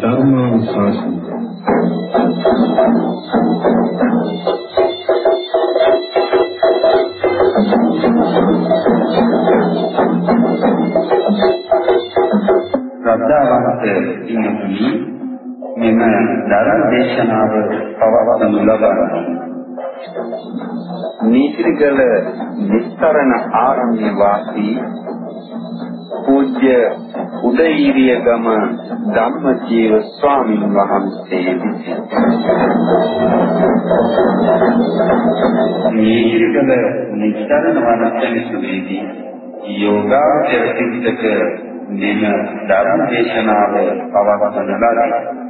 ධර්මානුශාසන ශ්‍රද්ධාවන්ත ඉන්නතුනි මෙම ධර්ම දේශනාව පවත්වනු ලබන නීතිගල නිස්තරණ ආරණ්‍ය වාසී පූජ්‍ය උදේීරිය ගම ධම්මජීව ස්වාමීන් වහන්සේ විසින් නීතිගල නිස්තරණ වනසෙනසුවේදී යෝගාචර සිද්දක මෙම ධර්ම දේශනාව පවත්වන ලදී.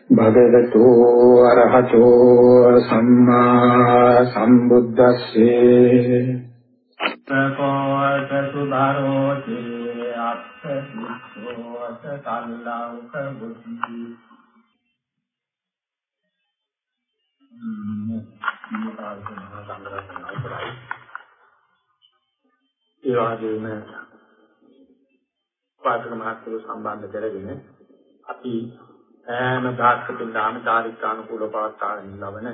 භගවතු අරහතෝ සම්මා සම්බුද්දස්සේ අත්තකෝත සුභරෝති අත්තසෝත කල්ලංක බුද්ධි ඒ වගේම පාඨක මහත්වරු සම්බන්ධ කරගෙන අපි ඈම ධාර්මික දාන චාරිත්‍රානුකූල පවත්වාගෙන ලබන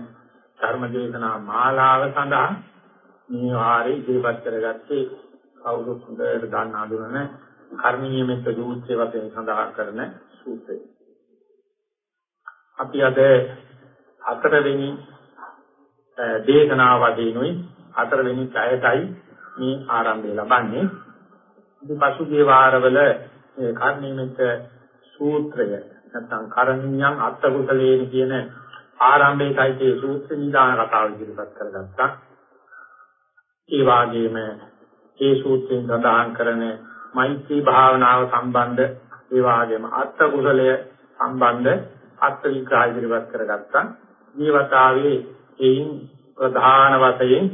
ධර්ම දේශනා මාලාව සඳහා මේ වාරේ ඉදිරිපත් කරගත්තේ කවුරුත් හොඳට දන්න අඳුනන කර්මීය මෙත්ත දූත්‍ය වශයෙන් සඳහන් කරන සූත්‍රය. අපි අද හතරවෙනි දේශනාව වශයෙන්ුයි හතරවෙනි පැයටයි මේ ආරම්භය ලබන්නේ. ඉතින් පසුගිය වාරවල මේ කර්මීය සූත්‍රය නැත්නම් කරණීයන් අත්කුසලේන කියන ආරම්භයේයි මේ සූත්‍ර නිදාන කතාව ඉදිරිපත් කරගත්තා. ඒ වාගේම ඒ සූත්‍රයෙන් සඳහන් කරන මෛත්‍රී භාවනාව සම්බන්ධ ඒ වාගේම අත්කුසලය සම්බන්ධ අත් විග්‍රහ ඉදිරිපත් කරගත්තා. මේ වතාවේ එයින් ප්‍රධාන වශයෙන්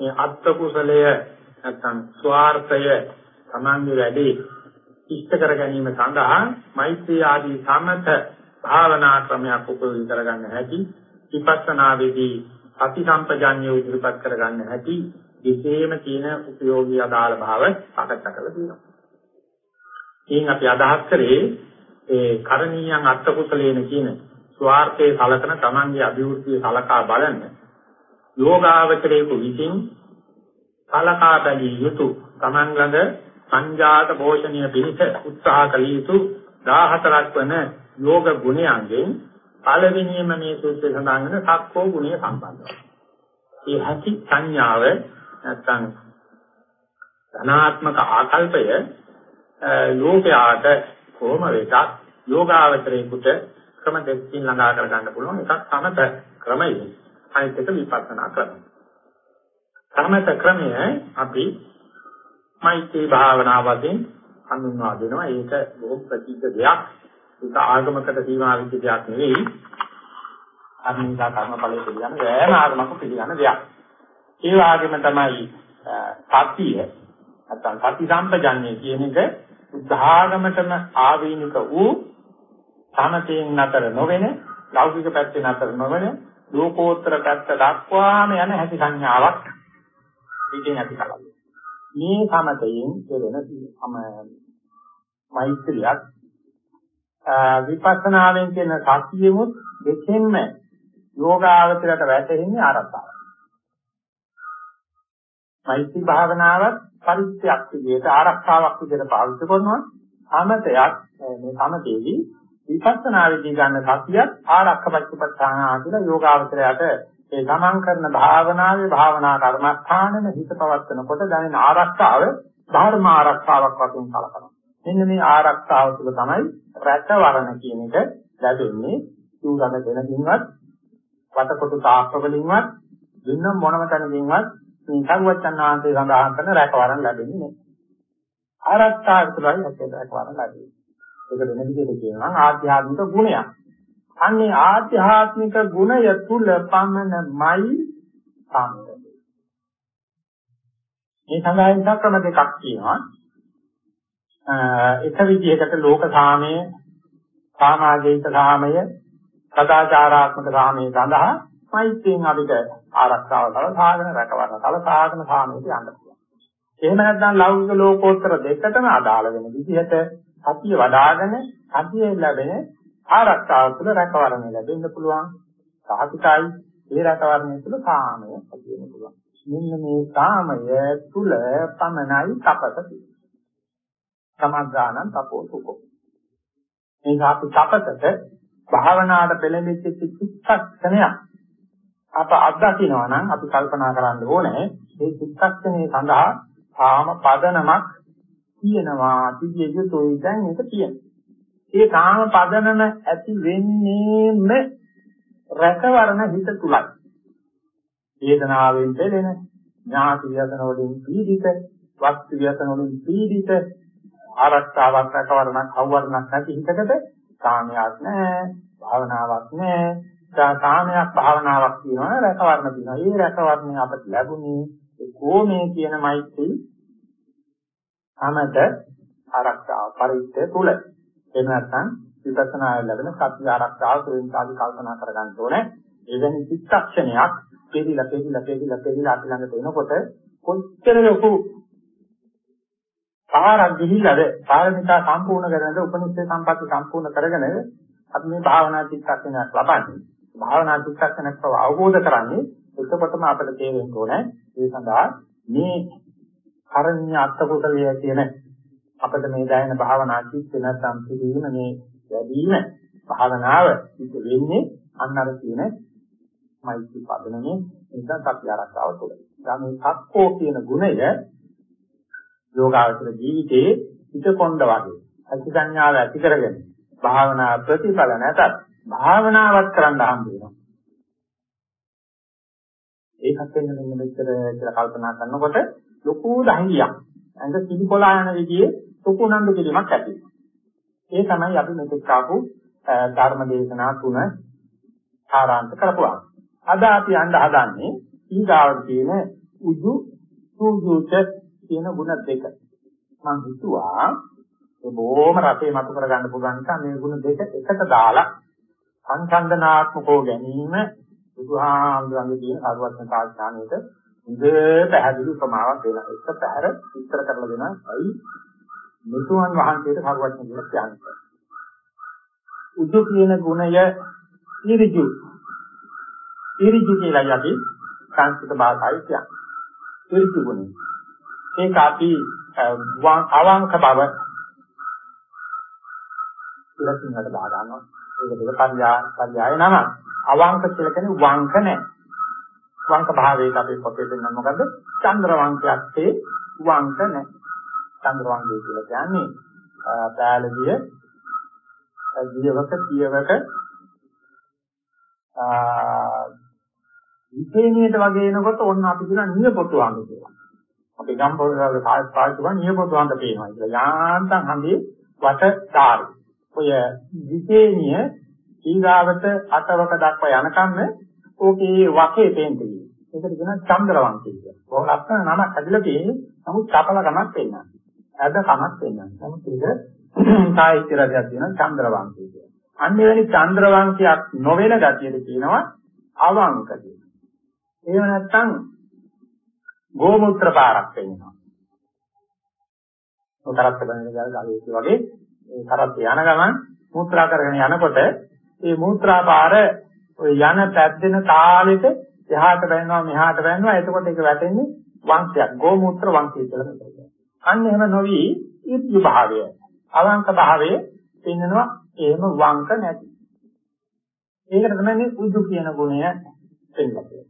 මේ අත්කුසලය නැත්නම් ස්වార్థය තමන්ගේ වැඩේ ඉෂ්ට කර ගැනීම සඳහා මෛත්‍රී ආදී සමත භාවනා ක්‍රමයක් උපයෝගී කරගන්න හැටි විපස්සනාවේදී අතිසම්පජාඤ්ඤය ඉදිරිපත් කරගන්න හැටි විශේෂම තියෙන උපයෝගී අදාළ භාව සාකච්ඡා කරලා තියෙනවා. ඉතින් අපි අදහස් කරේ ඒ කරණීයන් අත්කුසලේන කියන ස්වార్థයේ සලකන තමන්ගේ අභිවෘද්ධිය සලකා බලන්න යෝගාවචරයේ විසින් සලකා බැලිය යුතු තමන් ළඟ සංජාත පෝෂණීය පිණිස උත්සාහ කළ යුතු 14ක් වන යෝග ගුණයන්ගෙන් පළවෙනියම මේ සූත්‍රය සඳහන් වෙන සක්කෝ ගුණය සම්බන්ධයි. ඒ හැටි සංඥාව නැත්නම් ධනාත්මක ආකල්පය ලෝකයාට කොහොම වෙතත් යෝගාවචරයේකට ක්‍රම දෙකකින් ළඟා කර ගන්න පුළුවන් එකක් සමත ක්‍රමය අනිත් එක විපස්සනා ක්‍රමය. සමත ක්‍රමය අපි මෛත්‍රී භාවනාවකින් හඳුන්වා දෙනවා. ඒක බොහෝ ප්‍රතිච දෙයක්. ඒක ආගමකට සීමා වෙච්ච දෙයක් නෙවෙයි. අර්මිකා කර්මඵලයේ පිළිගන්න වෑම ආගමක පිළිගන්න දෙයක්. ඒ වගේම තමයි සතිය නැත්නම් සති සම්පජන්ණය කියන එක උදාගමතම ආවේනික වූ සමතයෙන් නතර නොවන ලෞකික පැත්තේ නතර නොවන ලෝකෝත්තර පැත්ත දක්වාම යන හැටි සංඥාවක් ඒකෙන් ඇති කලයි. මේ සමතයෙන් කෙරෙන මෛත්‍රියක් විපස්සනාවෙන් කියන සතියෙමුත් දෙකෙන්ම යෝගාවචරයට වැටෙන්නේ ආරම්භය. මෛත්‍රී භාවනාවත් පරිත්‍යක් විදිහට ආරක්ෂාවක් විදිහට පාවිච්චි කරනවා. සමතයක් මේ සමතේදී විපස්සනාවේදී ගන්න සතියත් ආරක්ෂපච්චපඨාන කියලා යෝගාවචරයට ඒ ගමන් කරන භාවනාවේ භාවනා කර්මස්ථානෙම හිත පවත්වනකොට දැනෙන ආරක්ෂාව ධර්ම ආරක්ෂාවක් වශයෙන් කලකනවා. මෙන්න මේ ආරක්ෂාව තුළ තමයි රැකවරණ කියන එක ලැබෙන්නේ. සූගත දෙනකින්වත් වතකොටු තාක්ක වලින්වත් වෙන මොනම තැනකින්වත් මේ සර්වචන්නාන්සේ සඳහන් කරන රැකවරණ ලැබෙන්නේ නැහැ. ආරක්ෂා විතරයි හැකේ රැකවරණ ලැබෙන්නේ. ඒක වෙන විදිහට කියනවා ආධ්‍යාත්මික ගුණයක්. අන්නේ ආධ්‍යාත්මික ගුණය තුල පමණමයි සම්පූර්ණ. මේ සඳහන් ක්‍රම දෙකක් තියෙනවා. එක විදිහකට ලෝක සාමය, සමාජීක සාමය, සදාචාරාත්මක සාමය සඳහා මෛත්‍රියෙන් අපිට ආරක්ෂාව සලසාගෙන රැකවරණ සලසාගෙන සාමයට යන්න පුළුවන්. එහෙම නැත්නම් ලෞකික ලෝකෝත්තර දෙකටම අදාළ වෙන විදිහට සතිය වඩ아가න සතියේ ලැබෙන ආරක්ෂාව තුළ රැකවරණ ලැබෙන්න පුළුවන්. සාහිතයි ඒ රැකවරණය තුළ සාමය ඇති වෙන්න පුළුවන්. මෙන්න මේ සාමය තුළ පමණයි තපස සමග්ගානං තපෝ සුඛෝ. මේ අපි තපසට භාවනාවට පෙළඹෙච්ච චිත්තක්ෂණයක් අප අත්දකිනවා නම් අපි කල්පනා කරන්න ඕනේ මේ චිත්තක්ෂණේ සඳහා ආම පදනමක් තියෙනවා තිබිය යුතුයි දැන් ඒක තියෙනවා. ඒ කාම පදනම ඇති වෙන්නේම රසවරණ හිත තුලයි. වේදනාවෙන් පෙළෙන ඥාති ව්‍යසන වලින් පීඩිත, වස්තු ව්‍යසන වලින් පීඩිත, ආරක්ෂාවක් රැකවරණක් අවවරණක් නැති හිතකට කාමයක් නැහැ, භාවනාවක් නැහැ. කාමයක් භාවනාවක් කියනවා රැකවරණ කියනවා. ඒ රැකවරණය අපට ලැබුණේ ඒ කොමේ කියන මෛත්‍රී අමත ආරක්ෂාව පරිත්‍ය තුල. එහෙම නැත්නම් විපස්සනා ලැබෙන සත්‍ය ආරක්ෂාව තුළින් සාධි කල්පනා කරගන්න ඕනේ. එවැනි චිත්තක්ෂණයක් පෙරිලා පෙරිලා පෙරිලා පෙරිලා අපි ළඟට එනකොට කොච්චර ලොකු පාරක් ගිහිල්ලාද පාරමිතා සම්පූර්ණ කරගෙන උපනිෂේ සම්පatti සම්පූර්ණ කරගෙන අපි මේ භාවනා චිත්තක්ෂණයක් ලබන්නේ. භාවනා චිත්තක්ෂණයක් බව අවබෝධ කරන්නේ එතකොටම අපිට තේරෙන්න ඕනේ ඒ සඳහා මේ කරණීය අත්කුසලය කියන අපිට මේ දැනෙන භාවනා චිත්ත නැත්නම් පිළිවීම මේ වැඩිම භාවනාව සිදු වෙන්නේ අන්න අර කියන මෛත්‍රී පදනමේ නිසා සත්‍ය ආරක්ෂාව තුළ. දැන් මේ සක්කෝ කියන ගුණය යෝගාවචර ජීවිතයේ පිටකොණ්ඩ වගේ අති සංඥාව ඇති කරගෙන භාවනා ප්‍රතිඵල නැතත් භාවනාවක් කරන්න හම්බ වෙනවා. ඒකත් වෙන මෙන්න මෙච්චර කියලා කල්පනා කරනකොට ලොකු ධෛර්යයක්. අංග කිලිකොලා යන විදිහේ ලොකු නන්දු කිරීමක් ඇති වෙනවා. ඒ තමයි අපි මෙතෙක් ආපු ධර්ම දේශනා තුන ආරාන්ත කරපුවා. අද අපි යන්න හදන්නේ ඊගාවට තියෙන උදු සූජුච කියන ගුණ දෙක. මම හිතුවා ඒ බොහොම රසය මතු කරගන්න පුළුවන් නිසා මේ ගුණ දෙක එකට දාලා සංසන්දනාත්මකව ගැනීම බුදුහාමුදුරන්ගේ තියෙන සාරවත්න ඥානයට හොඳ පැහැදිලි උපමාවක් දෙනවා. එක පැහැර විස්තර කරලා දෙනවා. අයි මුතුන් වහන්සේට සාරවත්න කියලා කියන්නේ. උදු කියන ගුණය ඉරිජු. ඉරිජු කියලා යටි සංස්කෘත භාෂාවේ කියන්නේ. ඉරිජු ගුණය. ඒක අපි අවංක බව කියලා සිංහලට බා ගන්නවා. ඒක දෙක පරියා පරියාය නම. අවංක කියලා කියන්නේ වංක නැහැ. වංක භාවයට අපි පොතේ දෙන්න මොකද? චන්ද්‍ර වංකයක් තේ වංක නැහැ. චන්ද්‍ර වංකය කියලා කියන්නේ බාලදිය දියවක පියවක විශේෂණයට වගේ එනකොට ඔන්න අපි කියන නියපොතු වංග කියලා. අපි ගම්පොළවල පාවිච්චි කරන නියපොතු වංග පේනවා. ඒක යාන්තම් හඳේ වට ධාරි. ඔය විශේෂණිය ඊගාවට අටවක දක්වා යනකම් ඕකේ වකේ පේන්නේ. ඒකට කියන චන්ද්‍රවංශය කියලා. බොහොම ලස්සන නමක් හැදිලා තියෙන්නේ. නමුත් චපල ගමක් වෙන්නේ. ඇද කමක් වෙන්නේ. නමුත් ඒක සාහිත්‍ය රජයක් තියෙන චන්ද්‍රවංශය කියලා. අන්න එවැනි චන්ද්‍රවංශයක් නොවන ගතියද කියනවා අවංක කියලා. එහෙම නැත්නම් ගෝමූත්‍ර පාරක් වෙනවා. උතරත් බඳින ගාලේ වගේ ඒ කරත් යන ගමන් මූත්‍රා කරගෙන යනකොට ඒ මූත්‍රා පාර ඔය යන පැද්දෙන තාලෙට එහාට බැලනවා මෙහාට බැලනවා එතකොට ඒක වැටෙන්නේ වංශයක් ගෝමූත්‍ර වංශය කියලා කියනවා. අන්න එහෙම නොවි ඉත්‍ය භාවය අවංක භාවය පෙන්නනවා එහෙම වංක නැති. ඒකට තමයි මේ උදු කියන ගුණය පෙන්නන්නේ.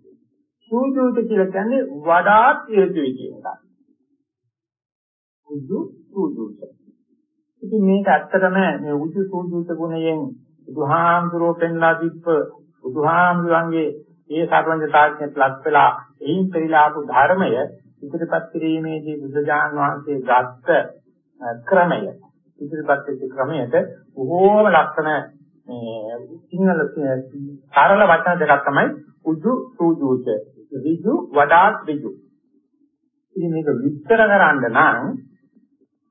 සූජුත කියලා කියන්නේ වඩාත් ඉර්ධුයි කියන එක. උදු සූජුත. ඉතින් මේක ඇත්තටම මේ උදු සූජුත ගුණයෙන් බුදුහාමුදුරුවෝ පෙන්ලා දීප්ප බුදුහාමුදුරන්ගේ ඒ සර්වඥතාඥයට ලක් වෙලා එයින් පරිලාපු ධර්මය ඉදිරිපත් කිරීමේදී බුදුජාන් වහන්සේ ගත්ත ක්‍රමය ඉදිරිපත් වෙච්ච ක්‍රමයට බොහෝම ලක්ෂණ මේ සිංහල සරල වචන දෙකක් තමයි උජු සූජුච ඍජු වඩාත් ඍජු ඉතින් මේක විස්තර කරන්න නම්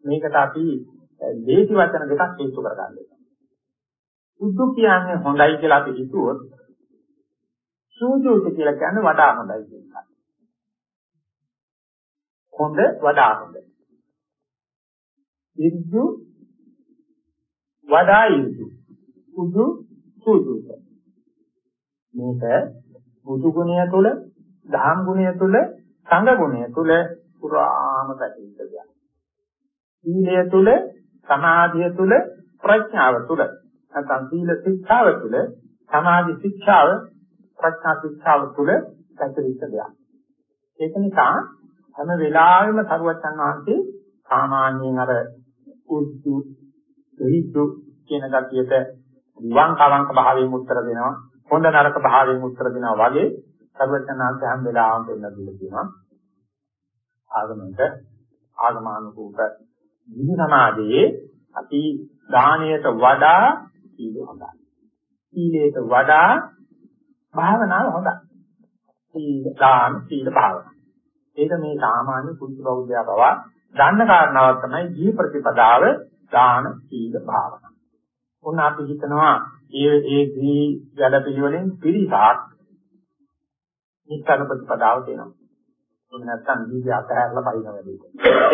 මේකට අපි දේශි වචන දෙකක් හේතු කරගන්න ඕනේ. උද්දු කියන්නේ හොඳයි කියලා අපි හිතුවොත් සූජුත කියලා කියන්නේ වඩා හොඳයි කියන එක. හොඳ වඩා හොඳ. ඉර්ජු වඩා ඉර්ජු. උදු සූජුත. මේක බුදු ගුණය තුල, ධම් ගුණය තුල, සංඝ ගුණය තුල පුරාම පැතිරිච්ච දෙයක්. සීලය තුල, සමාධිය තුල, ප්‍රඥාව තුල නැත්නම් සීල ශික්ෂාව තුල, සමාධි ශික්ෂාව, ප්‍රඥා ශික්ෂාව තුල පැතිරිච්ච දෙයක්. ඒක නිසා හැම වෙලාවෙම සරුවචන් වහන්සේ සාමාන්‍යයෙන් අර උද්දු දෙහිතු කියන ගතියට විවං කවංක භාවයෙන් උත්තර දෙනවා හොඳ නරක භාවයෙන් උත්තර දෙනවා වගේ සර්වඥාන්ත හැම වෙලාවෙම දෙන්න දීලා තියෙනවා ආගමන්ට ආගමානුකූල විදි සමාජයේ අපි දානයට වඩා සීල හොඳයි. සීලයට වඩා භාවනාව හොඳයි. සීල දාන සීල භාවනාව ඒක මේ සාමාන්‍ය කුංච බෞද්ධයා බව දන්න කාරණාවක් තමයි ජී ප්‍රතිපදාව දාන සීල භාවනාව. උන් අපි හිතනවා ඒ ඒ දී වැඩ පිළිවෙලෙන් පිළිසක් නිස්සන ප්‍රතිපදාව දෙනවා. ඒක නැත්තම් දීගේ අතහැරලා පයින් වැඩේට.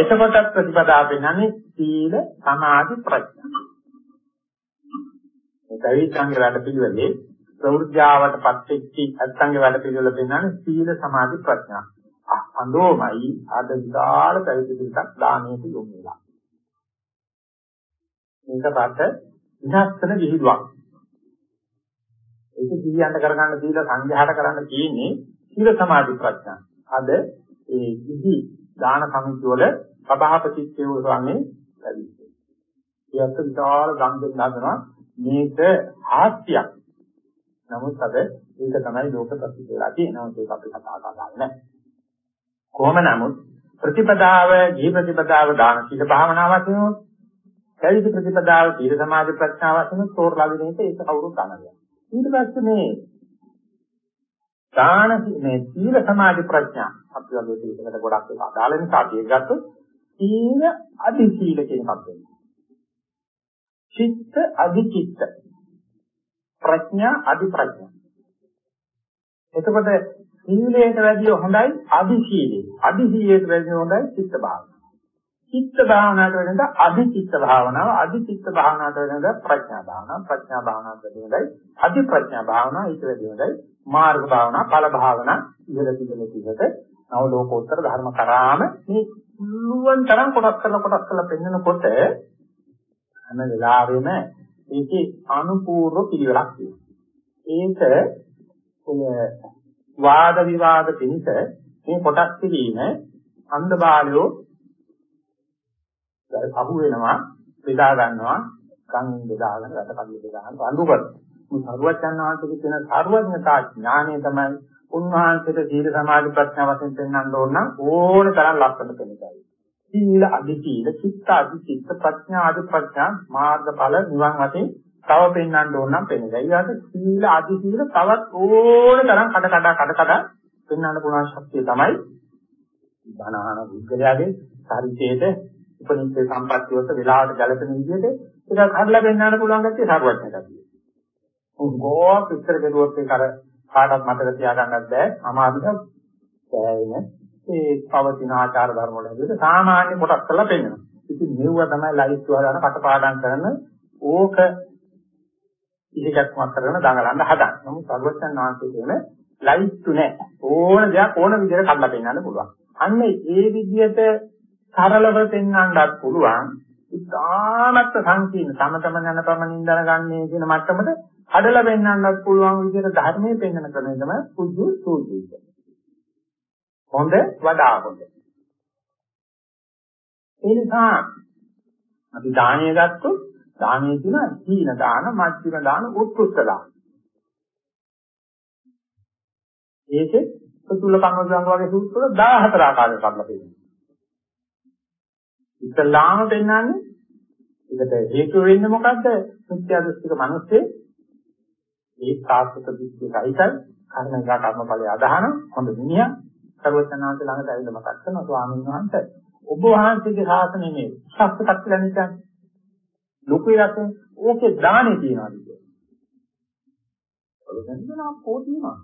එතකොට ප්‍රතිපදාව වෙනන්නේ සීල සමාධි ප්‍රඥා. මේ පරිත්‍යාග වැඩ පිළිවෙලේ ප්‍රවෘත්‍යාවටපත් වෙච්ච අත්ංග වැඩ පිළිවෙල වෙනන්නේ සීල සමාධි ප්‍රඥා. අඳෝමයි අද විශාල පැවිදි පිටක් දානයට යොමු වෙලා. මේක රට විනාශන විහිළුවක්. ඒක කීයන්ට කරගන්න දීලා සංඝයාට කරන්න තියෙන්නේ සීල සමාධි ප්‍රඥා. අද ඒ කිසි දාන සමිති වල සභාපතිත්වයේ වන්නේ ලැබිච්චේ. ඒත් විශාල ගම් දෙන්න හදනවා මේක හාස්‍යයක්. නමුත් අද ඒක තමයි ලෝක ප්‍රසිද්ධ වෙලා තියෙනවා ඒක අපි කතා කරන්නේ නැහැ. කොහොම නමුත් ප්‍රතිපදාව ජී ප්‍රතිපදාව දාන සීල භාවනාවක් වෙනොත් පැවිදි ප්‍රතිපදාව සීල සමාධි ප්‍රඥාවක් වෙනොත් තෝරලා දෙන එක ඒක කවුරුත් දන්නවා ඊට පස්සේ මේ දාන මේ සීල සමාධි ප්‍රඥා අපි වගේ දෙයකට ගොඩක් ඒක අදාළ නිසා අපි ඒක ගත්තොත් සීල අධි සීල කියන එකක් වෙනවා. චිත්ත අධි චිත්ත. ප්‍රඥා අධි ප්‍රඥා. එතකොට සීලයට වැඩිය හොඳයි අදි සීලය. අදි සීලයට වැඩිය හොඳයි චිත්ත භාවනාව. චිත්ත භාවනාවට වැඩිය අදි චිත්ත භාවනාව, අදි චිත්ත භාවනාවට වැඩිය ප්‍රඥා භාවනාව, ප්‍රඥා භාවනාවට වැඩිය හොඳයි. අදි ප්‍රඥා භාවනාව, ඊට වැඩිය හොඳයි. මාර්ග භාවනාව, ඵල භාවනාව ඉහළ තිබෙන විදිහට නව ලෝකෝත්තර ධර්ම කරාම මේ මුළුන් තරම් කොටස් කරලා කොටස් කරලා පෙන්නකොට හැම වෙලාවෙම ඒකේ අනුපූර්ව පිළිවෙලක් තියෙනවා. ඒක වාද විවාද පිණිස මේ කොටස් කිරීම අන්ධ බාලයෝ අහු වෙනවා බෙදා ගන්නවා කන් බෙදාගෙන රට කන් බෙදාගෙන අඳු කරනවා. මේ සරුවචන් වහන්සේගේ තියෙන සර්වඥතා ඥානය තමයි උන්වහන්සේට සීල සමාධි ප්‍රඥා වශයෙන් පෙන්වන්න ඕන නම් ඕන තරම් ලක්ෂණ පෙන්නයි. සීල අධි සීල, චිත්ත අධි චිත්ත, ප්‍රඥා අධි ප්‍රඥා, මාර්ගඵල නිවන් වශයෙන් තව පෙන්වන්න ඕන නම් පෙන්නයි. ඊට සීල අධි සීල තවත් ඕන තරම් කඩ කඩ කඩ කඩ පෙන්වන්න පුළුවන් ශක්තිය තමයි බණහන බුද්ධයාගේ චරිතයේද උපනිෂේ සම්පත්තිය වලට වෙලාවට ගැලපෙන විදිහට ඒක හදලා පෙන්වන්න පුළුවන් ගැත්තේ සාරවත්නකතිය. උංගෝ පිටර කෙරුවොත් ඒක අර කාටවත් මතක තියාගන්නත් බෑ. අමාරුද සෑයෙන ඒ පවතින ආචාර ධර්ම වල හැදෙන්න සාමාන්‍ය කොටස් කරලා පෙන්වනවා. ඉතින් මෙවුව තමයි ලයිස්ට් වල කටපාඩම් කරන ඕක ඉහිකක්මක් කරගෙන දඟලන්න හදන. නමුත් සර්වඥාන් වහන්සේ කියන ලයිස්තු නැහැ. ඕන දෙයක් ඕන විදිහට කඩලා පෙන්නන්න පුළුවන්. අන්න ඒ විදිහට සරලව පෙන්වන්නත් පුළුවන්. ඉතාමත් සංකීර්ණ සමතම යන පමණින් දැනගන්නේ කියන මට්ටමට හදලා පෙන්වන්නත් පුළුවන් විදිහට ධර්මයේ පෙන්වන ක්‍රමය තමයි පුදු සූජිත. හොඳ වඩා හොඳ. ඒ නිසා අපි දානය ගත්තොත් දානයේ තියෙන සීන දාන, මජ්ක්‍ධිම දාන, උත්කෘෂ්ඨ දාන. ඒකේ සතුල්ල කම්මසංග වගේ සූත්‍ර වල 14 ආකාරයකට කඩලා තියෙනවා. ඉස්ලාම පෙන්වන්නේ ඒකට හේතු වෙන්නේ මොකද්ද? මිත්‍යා දෘෂ්ටික මිනිස්සේ ඒ සාස්ත්‍ව දෘෂ්ටිය සහිතයි කර්මජා කර්මඵලය අදහන හොඳ මිනිහා සර්වඥාන්ත ළඟට ඇවිල්ලා මතක් කරනවා ස්වාමීන් වහන්සේ ඔබ වහන්සේගේ ශාසනය මේ ශාස්ත්‍ර කප්පලන් කියන්නේ ලොකු ඉරතේ ඕකේ දානේ තියනවා කියන්නේ. ඔලෙන්දනා පොතිනවා.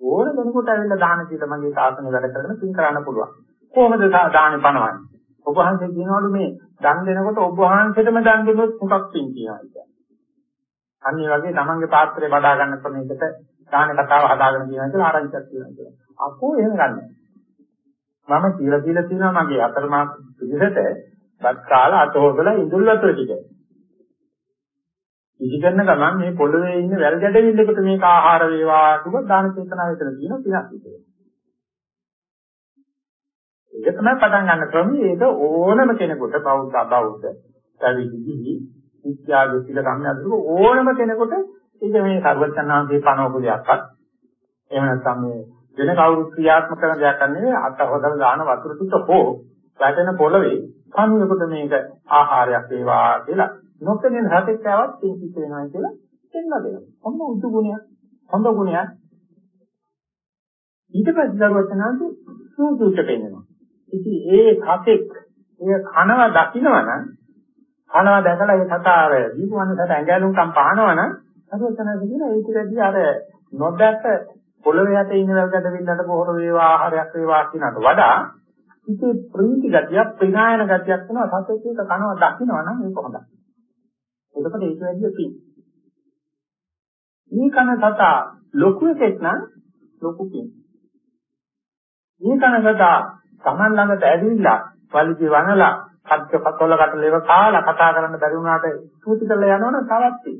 ඕන කෙනෙකුට ඇවිල්ලා දාන දීලා මගේ ශාසනය වැඩ කරගෙන පින් කරන්න පුළුවන්. කොහොමද දානේ පනවන්නේ? ඔබ වහන්සේ කියනවලු මේ දන් දෙනකොට ඔබ වහන්සේටම දන් දෙන්නොත් මොකක් පින් කියනවා කියන්නේ. අනිත් වගේ තමන්ගේ පාත්‍රය බදා ගන්න ක්‍රමයකට දාන කතාව හදාගෙන කියනවා කියලා ආරංචියක් කියනවා. අපෝ එහෙම ගන්නෑ. මම කියලා කියලා තියෙනවා මගේ අතරමා පිළිසෙට බත් කාලා අත හොදලා ඉඳුල් වතුර ටික. ඉදි කරන ගමන් මේ පොළවේ ඉන්න වැල් ගැඩවිල්ලකට මේක ආහාර වේවා කිව්වොත් දාන චේතනාව විතර තියෙන පිනක් විතර. ඒක තමයි පටන් ගන්න ක්‍රමය. ඒක ඕනම කෙනෙකුට බෞද්ධ බෞද්ධ පැවිදි විද්‍යා දෘෂ්ටික සම්යද්දක ඕනම කෙනෙකුට ඒක මේ සර්වඥාන්සේ පනවපු දෙයක්වත් එහෙම නැත්නම් මේ වෙන කවුරුත් ක්‍රියාත්මක කරන දෙයක් නෙවෙයි අත හොදලා දාන වතුර ටික හෝ වැටෙන පොළවේ කණුවකට මේක ආහාරයක් වේවා කියලා නොකෙනෙන් හතෙක්වවත් තීකිත වෙනවා කියලා දෙන්න දෙනවා. ඔන්න උතු ගුණයක් හොඳ ගුණයක් ඊට පස්සේ දරුවචනාන්තු සූදුට පෙන්නනවා. ඉතින් ඒ කතෙක් එය කනවා දකින්නවනම් කනවා දැකලා ඒ කතාව දීපුවන්නට ඇඟලුම්කම් පහනවනම් දරුවචනාන්තු කියන ඒකෙදී අර නොදැක පොළවේ යට ඉන්න වැල්ගඩ වින්නට පොහොර වේවා ආහාරයක් වේවා කියනට වඩා ඉතින් ප්‍රීති ගතියක් ප්‍රිනායන ගතියක් වෙනවා සත්‍යයක කනවා දකින්නවනම් ඒක හොඳයි. එතකොට ඒක වැඩි පිං. මේ කන සතා ලොකු එකෙක් නම් ලොකු පිං. මේ කන සතා Taman ළඟට ඇවිල්ලා වලිගි වනලා කද්ද පතොල කටලේව කාලා කතා කරන්න බැරි වුණාට සූති කරලා යනවනම් තවත් පිං.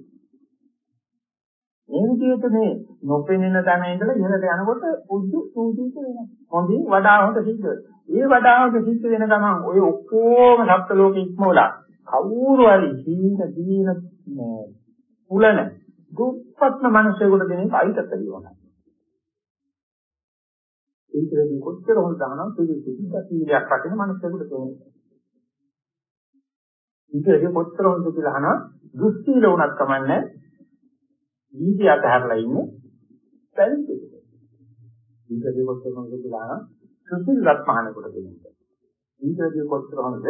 මේ විදිහට මේ නොපෙනෙන තැන ඉඳලා ඉහළට යනකොට උද්දු සූචිත වෙනවා. හොඳින් වඩා හොඳ සිද්ධ වෙනවා. ඒ වඩා හොඳ සිද්ධ වෙන ගමන් ඔය ඔක්කොම සත්ත්ව ලෝකෙ ඉක්මවලා කවුරු හරි ජීවිත දීන පුලන දුප්පත්ම මිනිසෙකුට දෙන අයිතක ලියවනවා. ඒකදී කොච්චර හොඳ දානවා පිළිසිතික සීලයක් රකින්න මිනිසෙකුට දෙන්නේ. ඊටදී කොච්චර හොඳ කියලා අහනවා දුස්සීල වුණත් කමන්නේ දීපිය අතහැරලා ඉන්නේ බැලන්ස් එක. ඊටදී කොච්චර හොඳ කියලා අහනවා සුසිල්වත් මහානකට දෙන්නේ. ඊටදී කොච්චර හොඳද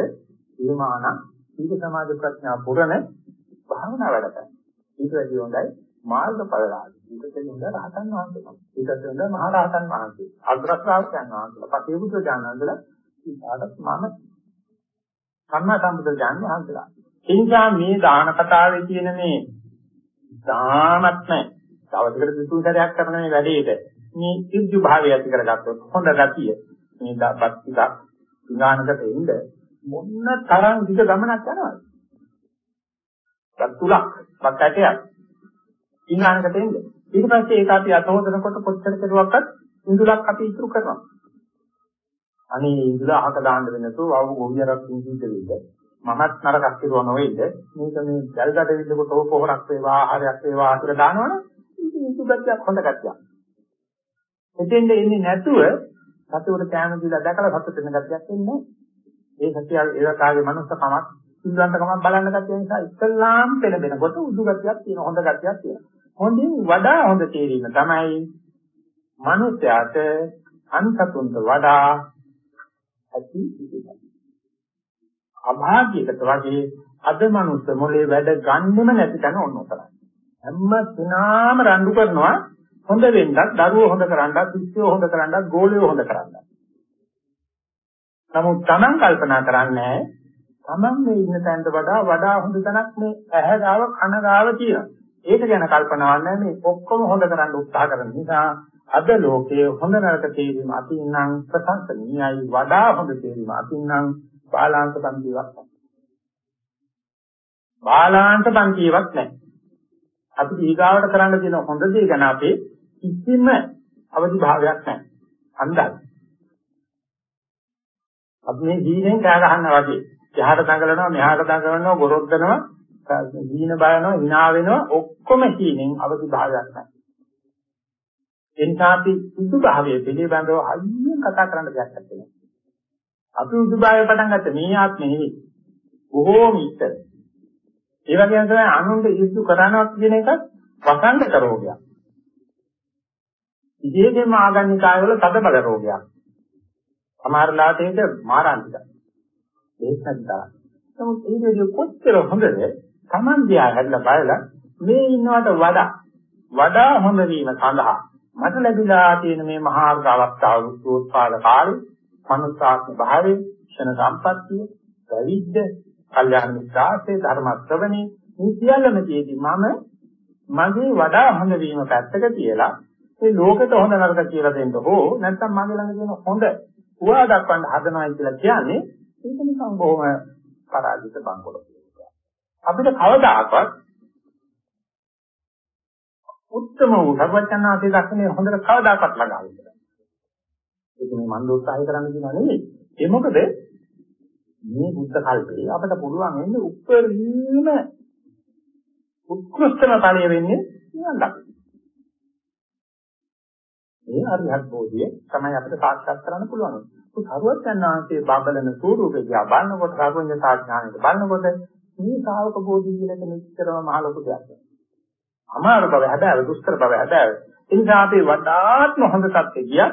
ඊමාන සීල සමාධි ප්‍රඥා පුරණ භාවනා වැඩ කරනවා. ඊට වැඩි හොඳයි මාර්ගඵලලාභී. ඊට වැඩි හොඳ රහතන් වහන්සේ. ඊට හොඳ මහා රහතන් වහන්සේ. අග්‍ර ශ්‍රාවකයන් වහන්සේලා. පසේ බුදු දානන්දලා ඊටත් මම සම්මා සම්බුද්ධ ඥාන වහන්සේලා. එනිසා මේ දාන කතාවේ තියෙන මේ දානත්ම තවදකට විසුතරයක් කරන මේ වැඩේට මේ ඉර්ජු භාවය ඇති කරගත්තොත් හොඳ ගතිය මේ බත් ටිකක් විඥානකට එන්න මොන්න තරම් දිග ගමනක් යනවද? බත් තුලක් බත් ඇටයක් විඥානකට එන්න. ඊට පස්සේ ඒක අපි අතහොදනකොට කොච්චර කෙරුවක්වත් ඉඳුලක් අපි ඉතුරු කරනවා. අනේ ඉඳුල අහක දාන්න වෙනසෝ වව ගොවියරක් සිද්ධ වෙයිද? මමත් නරකක් කෙරුවා නොවේද? මේක මේ දැල්ගඩ විද්දකොට ඕක පොහොරක් වේවා ආහාරයක් වේවා කියලා දානවනේ ඉතින් ඉතුගතියක් හොඳ ගැතියක්. එතෙන්ද එන්නේ නැතුව සතුට කැම දීලා දැකලා සතුට වෙන ගැතියක් එන්නේ ඒ සත්‍ය ඒ කාගේ මනුස්සකමක් සිල්වන්තකමක් බලන්න ගැතිය නිසා ඉස්ලාම් පෙළඹෙනකොට උදු ගැතියක් තියෙන හොඳ ගැතියක් තියෙනවා. හොඳින් වඩා හොඳ තේරීම තමයි මනුස්සයාට අන්සතුන්ට වඩා ඇති ඉතිරි. අභාග්‍යකට වගේ අද මනුස්ස මොලේ වැඩ ගන්නෙම නැති තැන ඔන්න ඔතනයි. හැම කෙනාම රණ්ඩු කරනවා හොඳ වෙන්නත්, දරුවෝ හොඳ කරන්නත්, ශිෂ්‍යෝ හොඳ කරන්නත්, ගෝලියෝ හොඳ කරන්නත්. නමුත් Taman කල්පනා කරන්නේ Taman මේ ඉන්න තැනට වඩා වඩා හොඳ තැනක් මේ ඇහැ ගාව කන ගාව තියෙනවා. ඒක ගැන කල්පනා නැහැ මේ ඔක්කොම හොඳ කරන්න උත්සාහ කරන නිසා අද ලෝකයේ හොඳ නරක තේරීම අතින්නම් ප්‍රශංසනීයයි වඩා හොඳ තේරීම අතින්නම් බාලාංශ පන්තිවක් නැහැ. බාලාංශ පන්තියක් නැහැ. අපි ඊගාවට කරන්න තියෙන හොඳ දේ ගැන අපේ කිසිම අවදි භාවයක් නැහැ. අන්දයි. අපි මේ දීනෙන් කෑ ගහනවා වගේ. එහාට දඟලනවා මෙහාට දඟලනවා ගොරොද්දනවා දීන බලනවා hina වෙනවා ඔක්කොම හීනෙන් අවදි භාවයක් නැහැ. එනිසා අපි සුදු භාවයේ පිළිබඳව අයියෙන් කතා කරන්න දෙයක් නැහැ. අපි සුදු භාවය පටන් ගත්ත මේ ආත්මෙ නෙවෙයි. බොහෝම ඉස්සර. ඒ වගේම තමයි අනුන්ට ඉස්සු කරනවා කියන එකත් වසංගත රෝගයක්. විශේෂයෙන්ම ආගන්නිකාය වල තද බල රෝගයක්. සමහර ලාට ඒක මාරාන්තිකයි. ඒක නැත්තා. නමුත් ඒ විදිහ කොච්චර හොඳද? Taman දිහා හැදලා බලලා මේ ඉන්නවට වඩා වඩා හොඳ වීම සඳහා මට ලැබිලා තියෙන මේ මහා අවස්ථාව උත්පාද කාලේ මනුස්සාත්ම භාවයේ ක්ෂණ සම්පත්තිය පැවිද්ද කල්යාණ මිත්‍රාසේ ධර්ම ශ්‍රවණේ මේ සියල්ලම තියෙදි මම මගේ වඩා හොඳ වීම පැත්තක තියලා මේ ලෝකෙට හොඳ නරක කියලා දෙන්න හෝ නැත්නම් මගේ ළඟ තියෙන හොඳ හුවා දක්වන්න හදනවා කියලා කියන්නේ ඒක නිකන් බොහොම පරාජිත බංගොලක්. අපිට කවදාකවත් උත්තම වූ සර්වඥාන්සේ දක්වන්නේ හොඳට කවදාකවත් ළඟා වෙන්න බෑ. ඒක මේ මන් උත්සාහය කරන්න කියනවා නෙවෙයි. ඒ මොකද මේ බුද්ධ කල්පේ අපිට පුළුවන් වෙන්නේ උත්තරීම උත්කෘෂ්ඨම ඵලය වෙන්නේ නිවන් දකින්න. මේ අරිහත් බෝධිය තමයි අපිට සාක්ෂාත් කරන්න පුළුවන්. ඒ සරුවචනාංශයේ බබලන ස්වරූපය දිහා බලනකොට සර්වඥ සාඥාණයට බලනකොට මේ ශාවක බෝධිය කියන එක නිතරම මහ ලොකු දෙයක්. අමාරු බව හැබැයි දුෂ්කර බව හැබැයි ඒ නිසා අපි වඩාත්ම හොඳ තත්ත්වෙ ගියා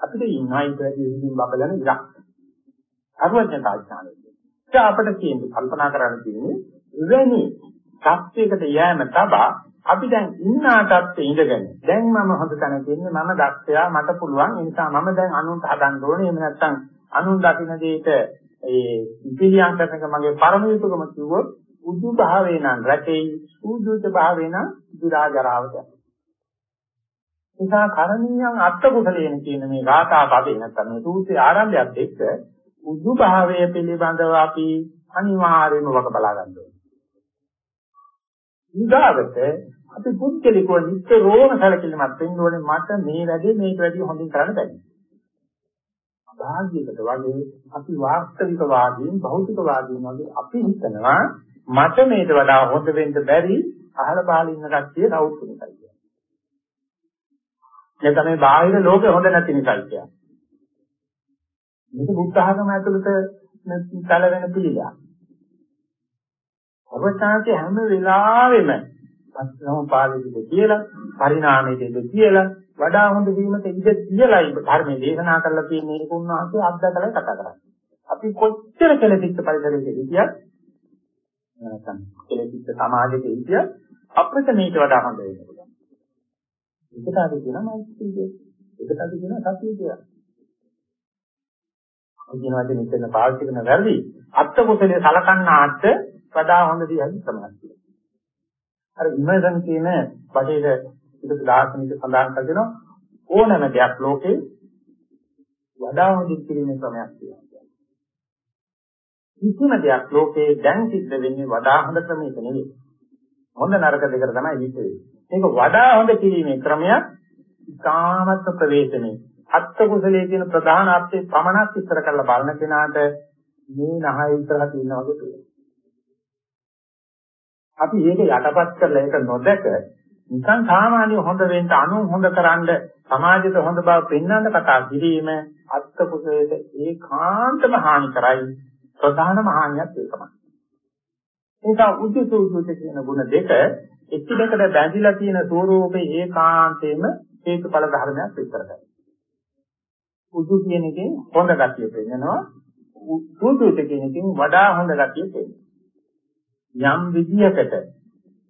අපිට ඉන්නයි ප්‍රතිවිදින් බබලන ඉරක්. සර්වඥ සාඥාණය. ඒ අපිට කියන්නේ කල්පනා කරන්න තියෙන්නේ එවැනි සත්‍යයකට යෑම තබා අපි දැන් ඉන්නා තත්ත්වේ ඉඳගෙන දැන් මම හොඳ තැනක ඉන්නේ මම දක්ෂයා මට පුළුවන් ඒ නිසා මම දැන් අනුන්ට හදන්න ඕනේ එහෙම නැත්නම් අනුන් දකින්න දෙයට ඒ ඉතිලියම් කරනක මගේ පරම යුතුයකම කිව්වොත් උදු භාවේ නම් රැකෙයි සූදුත භාවේ නම් දුරාජරාවට නිසා කරණීයන් අත්ත කුසලයෙන් කියන මේ ගාථා පදේ නැත්නම් මේ සූත්‍රයේ ආරම්භයත් එක්ක උදු භාවය පිළිබඳව අපි අනිවාර්යයෙන්ම වග බලා ගන්න ඕනේ. ඊගාවට අපි පුද්ගලිකව නිතරම සැලකිලිමත් වෙන්න ඕනේ මට මේ වැඩේ මේක වැඩි හොඳින් කරන්න බැහැ. භාග්‍යයකට වගේ අපි වාස්තවික වාදීන් භෞතික වාදීන් වගේ අපි හිතනවා මට මේට වඩා හොඳ වෙන්න බැරි අහල පහල ඉන්න කට්ටිය රවුත් නිසායි කියන්නේ. ඒ තමයි බාහිර ලෝකෙ හොඳ නැති නිසායි කියන්නේ. මේක බුද්ධ ආගම ඇතුළත තල වෙන පිළිලා. අවචාන්ති හැම වෙලාවෙම පස්සමපාලෙදිද කියලා පරිණාමයේද කියලා වඩා හොඳ වීමට ඉඩ තියලායි ධර්මයේ දේශනා කරලා තියෙන්නේ ඒක උන්වහන්සේ අත්දකලා කතා කරන්නේ. අපි කොච්චර කෙලෙසිට පරිසරයක හිටියත් නැත්නම් කෙලෙසිට සමාජයක හිටියත් අපිට මේක වඩා හොඳ වෙන්න පුළුවන්. ඒකට අපි කියනවා මෛත්‍රිය. ඒකට අපි කියනවා සතිය කියලා. කියන වචනේ මෙතන පාවිච්චි කරන වැරදි අත්ත කුසලයේ සලකන්නාට වඩා හොඳ දියන් තමයි. අර ඉමර්ජන් කියන බටේට පිටු දාර්ශනික සඳහන් කරගෙන ඕනෑම දෙයක් ලෝකේ වඩා හොඳින් කිරීමේ ක්‍රමයක් තියෙනවා. කිසිම දෙයක් ලෝකේ දැන් සිද්ධ වෙන්නේ වඩා හොඳ ක්‍රමයක නෙවෙයි. හොඳ නරක දෙකට තමයි හිතේ. මේක වඩා හොඳ කිරීමේ ක්‍රමයක් ඉතාමත් ප්‍රවේශනේ. අත්ත කුසලයේ කියන ප්‍රධාන අර්ථය පමණක් විස්තර කරලා බලන කෙනාට මේ නහය විතර තියෙනවා වගේ පේනවා. අපි මේක යටපත් කරලා ඒක නොදැක නිකන් සාමාන්‍ය හොඳ වෙන්න අනු හොඳ කරන්න සමාජයට හොඳ බව පෙන්වන්න කතා කිරීම අත්ත කුසලයට ඒකාන්තම හානි කරයි ප්‍රධානම හානියක් ඒකමයි. ඒක උද්දේශෝද්දේශ කියන ගුණ දෙක එකිනෙකට බැඳිලා තියෙන ස්වરૂපේ ඒකාන්තයෙන්ම හේතුඵල ධර්මයක් විස්තර කරනවා. උදු කියන එකෙන් හොඳ ගතිය පෙන්නනවා. උද්දේශ කියන එකෙන් වඩා හොඳ ගතිය පෙන්නනවා. යම් විදියකට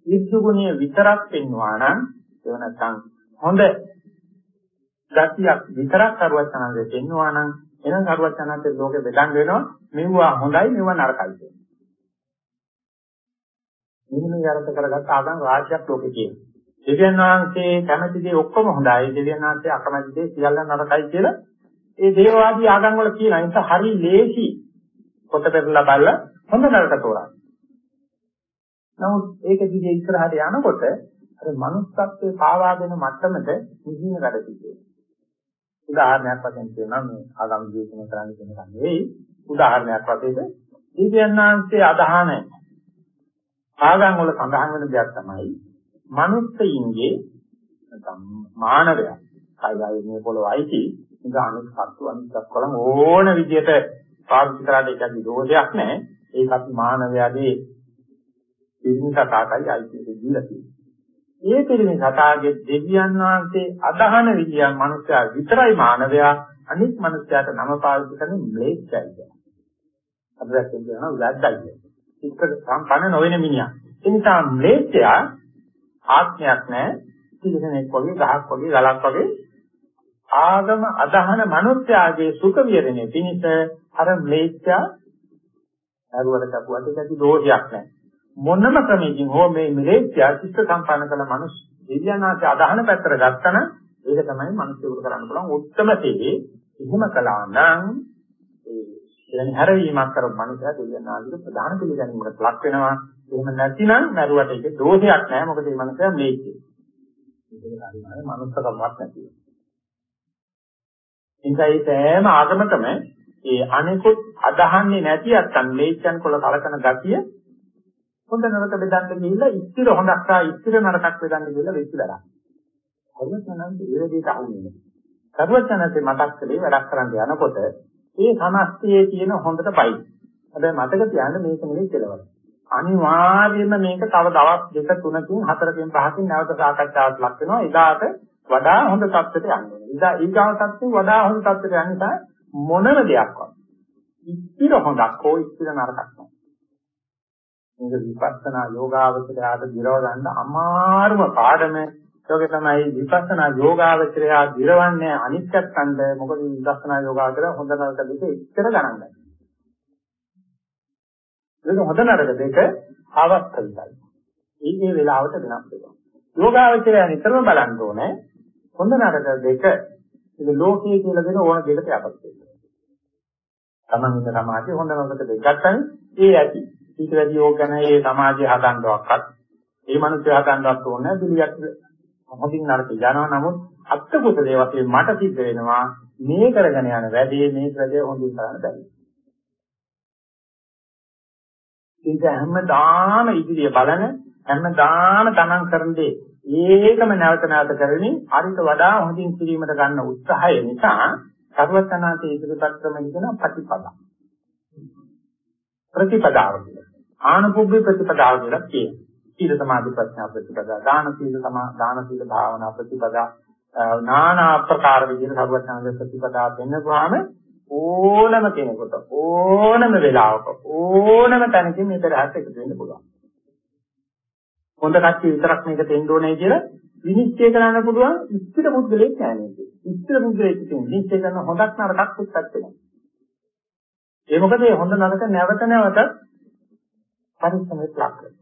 ඉර්ධුගුණය විතරක් පෙන්වනවා නම් ඒ නැත්නම් හොඳ ගතියක් විතරක් කරුවචනන්දේ පෙන්වනවා නම් එහෙනම් කරුවචනන්දේ ලෝකෙ බෙදන් වෙනවා මෙවුවා හොඳයි මෙවුවා නරකයි කියන්නේ. මෙන්න මේ අර්ථ කරගත් ආගම් රාජ්‍යයක් ලෝකේ තියෙනවා. දෙවියන් වහන්සේ කැමති දේ ඔක්කොම හොඳයි. දෙවියන් වහන්සේ අකමැති දේ සියල්ල නරකයි කියලා ඒ දේවවාදී ආගම් වල කියන නිසා හරි ලේසි පොත පෙරලා බලලා හොඳ නරක තෝරන්න. නමුත් ඒක දිගේ ඉස්සරහට යනකොට අර manussත්වයේ පාවා දෙන මට්ටමට නිහින වැඩ සිද්ධ උදාහරණයක් වශයෙන් කියනවා මේ ආගම් ජීවිතය කරන්න කියන එක නෙවෙයි. උදාහරණයක් වශයෙන් දීපයන්ාංශයේ අදහන ආගම් වල සඳහන් වෙන දෙයක් තමයි මනුස්සයින්ගේ නැත්නම් මානවය කයයි මේ පොළොවයි නිසා අනිත් සත්තු අනිත් සත්කලම ඕන විදියට පාවිච්චි කරාට ඒක විරෝධයක් නැහැ. ඒකත් මානවයාගේ පිරිමි සතාටයි අයිති දීලා තියෙන්නේ. ඒ පිරිමි සතාගේ දෙවියන් වහන්සේ අදහන විදියන් මනුස්සයා විතරයි මානවයා අනිත් මනුස්සයාට නම පාවිච්චි කරන්නේ ම්ලේච්ඡයි කියලා. අපිට කියනවා උලද්දයි. ඉක්ක සම්පන්න නොවන මිනිහා. ඒ නිසා ම්ලේච්ඡයා ආත්මයක් නැහැ. පිළිසෙනෙක් වගේ ගහක් වගේ ගලක් වගේ ආගම අදහන මනුස්සයාගේ සුඛ විහරණය පිණිස අර ම්ලේච්ඡා අරුවට කපුවට ඇති දෝෂයක් නැහැ. මොනම ක්‍රමයකින් හෝ මේ ම්ලේච්ඡා චිත්ත සම්පන්න කළ මනුස්ස දෙවියන්ාගේ අදහන පැත්තට ගත්තන ඒක තමයි මිනිස්සුන්ට කරන්න පුළුවන් උත්තරම තේ. එහෙම කළා නම් ඒ කියන්නේ හැරවීමක් කරපු මනුස්සයා දෙවියන්ාගේ ප්‍රධාන පිළිගැනීමකට ලක් වෙනවා. එහෙම නැතිනම් මරුවට ඒක දෝෂයක් නැහැ. මොකද මේ මනුස්සයා ම්ලේච්ඡයි. ඒක හරියම මනුස්සකමක් නැති. ඒකයි සෑම ආගමකම ඒ අනිකුත් අදහන්නේ නැති අත්තන් මේචන් කොල කලකන ගතිය හොඳ නරක බෙදන්න ගිහිල්ලා ඉස්තිර හොඳක් සහ ඉස්තිර නරකක් බෙදන්න ගිහිල්ලා වෙච්ච වැඩක්. සර්වඥාන්ත ඒ විදිහට අහුන්නේ. සර්වඥාන්තේ මතක් කළේ වැඩක් කරන්න යනකොට ඒ සමස්තයේ තියෙන හොඳට පයි. හැබැයි මතක තියාගන්න මේක නෙවෙයි කෙලවර. අනිවාර්යයෙන්ම මේක තව දවස් දෙක තුනකින් හතරකින් පහකින් නැවත සාකච්ඡාවට ලක් වෙනවා. එදාට වඩා හොඳ තත්ත්වයට යන්නේ. ඉතින් ඊගාව තත්ත්වෙන් වඩා හොඳ තත්ත්වයට යන්න නිසා මොනම දෙයක්වත් ඉස්තිර හොඳක් හෝ ඉස්තිර නරකක් නෑ. මේක විපස්සනා යෝගාවචරයට දිරව ගන්න අමාරුම පාඩම ඒකේ තමයි විපස්සනා යෝගාවචරය දිරවන්නේ අනිත්‍යත්න්ද මොකද විපස්සනා යෝගාවචරය හොඳ නරක දෙක ඉස්තර ගණන් ගන්නවා. ඒක හොඳ නරක දෙක අවස්ථවිකයි. ඊගේ වෙලාවට වෙනස් වෙනවා. යෝගාවචරය නිතරම බලන්න ඕනේ හොඳ නරක දෙක ඒක ලෝකයේ කියලා දෙන ඕන දෙකට යටත් වෙනවා. Taman ඉන්න සමාජයේ හොඳ නරක දෙක ගත්තම ඒ ඇති. ඊට වැඩි ඕක ගැන ඒ සමාජය හදන්නවක්වත් ඒ මිනිස්සු හදන්නවත් ඕනේ පිළියක් හොඳින් නරක යනවා නමුත් අත්ත කුසලයේ වශයෙන් මට සිද්ධ වෙනවා මේ කරගෙන යන වැඩේ මේ වැඩේ හොඳින් කරන්න බැරි. ඒක හැමදාම ඉදිරිය බලන හැමදාම තමන් කරන දේ ඒකම නැවත නැවත කරමින් අරිට වඩා හොඳින් කිරීමට ගන්න උත්සාහය නිසා සර්වඥාන්තයේ ඉදිරිපත් ක්‍රමෙන් කියන ප්‍රතිපදා. ප්‍රතිපදාව කියන්නේ ආනුභුබ්බේ ප්‍රතිපදාව කියලා කියනවා. සීල සමාධි ප්‍රඥා ප්‍රතිපදා, දාන සීල සමා දාන සීල භාවනා ප්‍රතිපදා, නානා ආකාර විදිහට සර්වඥාන්තයේ ප්‍රතිපදා දෙන්නවාම ඕනම කෙනෙකුට ඕනම වෙලාවක ඕනම තැනකින් මේක රහත් එකතු වෙන්න පුළුවන්. හොඳ කච්චි විතරක් මේක දෙන්න ඕනේ කියලා විනිශ්චය කරන්න පුළුවන් ඉස්තිර පුද්ගලයෙක් නෑ මේක. ඉස්තිර පුද්ගලයෙක් කියන්නේ විනිශ්චය කරන හොඳක් නරකක් පුත්තක් වෙනවා. ඒ මොකද මේ හොඳ නරක නැවත නැවත පරිස්සමෙත් ලක් වෙනවා.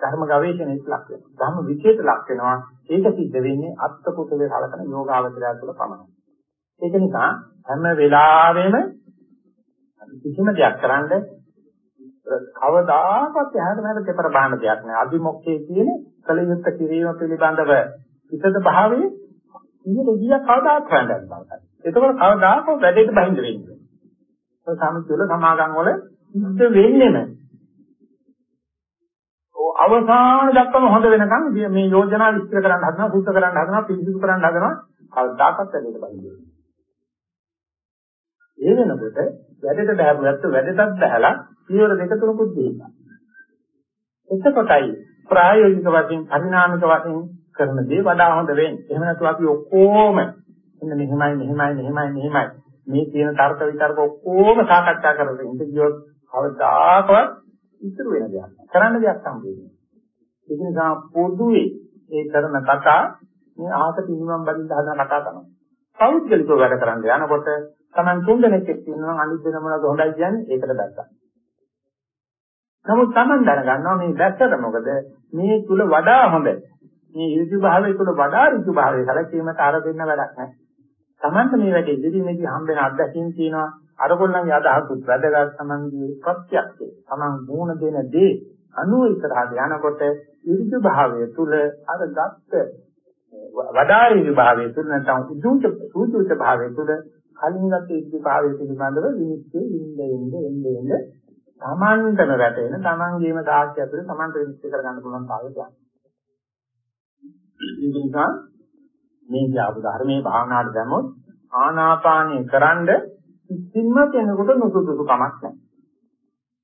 ධර්ම ගවේෂණයට ලක් වෙනවා. ධර්ම විචේත ලක් වෙනවා. ඒක සිද්ධ වෙන්නේ අත්ත කුසලයේ කලකන යෝගාවචරය තුළ පමණයි. ඒක නිසා හැම වෙලාවෙම කිසිම දෙයක් කරන්නේ කවදාකවත් එහාට මෙහාට දෙපර බහන දෙයක් නෑ. අදිමොක්කේ කියන කලියුත් කිරීම පිළිබඳව විසද භාවයේ ඉන්නේ දෙවියක් කවදාත් හොයන්න බෑ. එතකොට කවදාකවත් වැඩේට බහිඳ වෙන්නේ. ඒ සමිතිවල සමාගම් වල සිද්ධ වෙන්නේම අවසාන දක්වම හොඳ වෙනකන් මේ යෝජනා විස්තර කරන්න හදනවා, සූත්‍ර කරන්න හදනවා, පිළිසිදු කරන්න හදනවා. කවදාකවත් වැඩේට බහිඳ වෙන්නේ. ඒ වෙනකොට වැඩට බහැපුවත් වැඩටත් බහැලා පියවර දෙක තුනකුත් දෙන්නා. එතකොටයි ප්‍රායෝගික වශයෙන් පරිණාමික වශයෙන් කරන දේ වඩා හොඳ වෙන්නේ. එහෙම නැත්නම් අපි ඔක්කොම මෙන්න මෙහෙමයි මෙහෙමයි මෙහෙමයි මෙහෙමයි මේ තියෙන තර්ක විතර්ක ඔක්කොම සාකච්ඡා කරගෙන ඉඳ ගියොත් කවදාකවත් ඉතුරු වෙන දෙයක් නෑ. කරන්න දෙයක් හම්බෙන්නේ. ඒක නිසා පොදුවේ ඒ කරන කතා මේ ආහත පිළිමම් බඳින්න හදන කතා තමයි. පෞද්ගලිකව වැඩ කරන්න යනකොට Taman තුන් දෙනෙක් එක්ක ඉන්නවා අනිත් දෙන මොනවද හොඳයි කියන්නේ ඒකට දැක්කා. නමුත් Taman දැනගන්නවා මේ දැක්කට මොකද මේ තුල වඩා හොඳ මේ ඍතු භාවය තුල වඩා ඍතු භාවය සැලකීමට අර දෙන්න වැඩක් නැහැ. Tamanට මේ වැඩේ ඉදිරියේදී හම්බෙන අත්දැකීම් තියෙනවා අරගොල්ලන්ගේ අදහසුත් වැදගත් Tamanගේ ප්‍රත්‍යක්ෂේ Taman මූණ දෙන දේ අනුව ඉස්සරහට යනකොට ඍතු භාවය තුල අර ගත්ත වඩා ඍතු භාවය තුල නැත්නම් උදුච සූචුච භාවය තුල කලින් ගත්ත ඍතු භාවය පිළිබඳව විනිශ්චය ඉන්නේ ඉන්නේ ඉන්නේ ඉන්නේ තමන්ටම වැටෙන තමන්ගේම සාක්ෂි ඇතුලේ තමන්ට විශ්ලේෂ කරගන්න පුළුවන් කාර්යයක්. ඒ නිසා මේ කියපු ධර්මයේ භාවනාවට දැම්මොත් ආනාපානය කරන්ඩ කිසිම කෙනෙකුට නුසුදුසු කමක් නැහැ.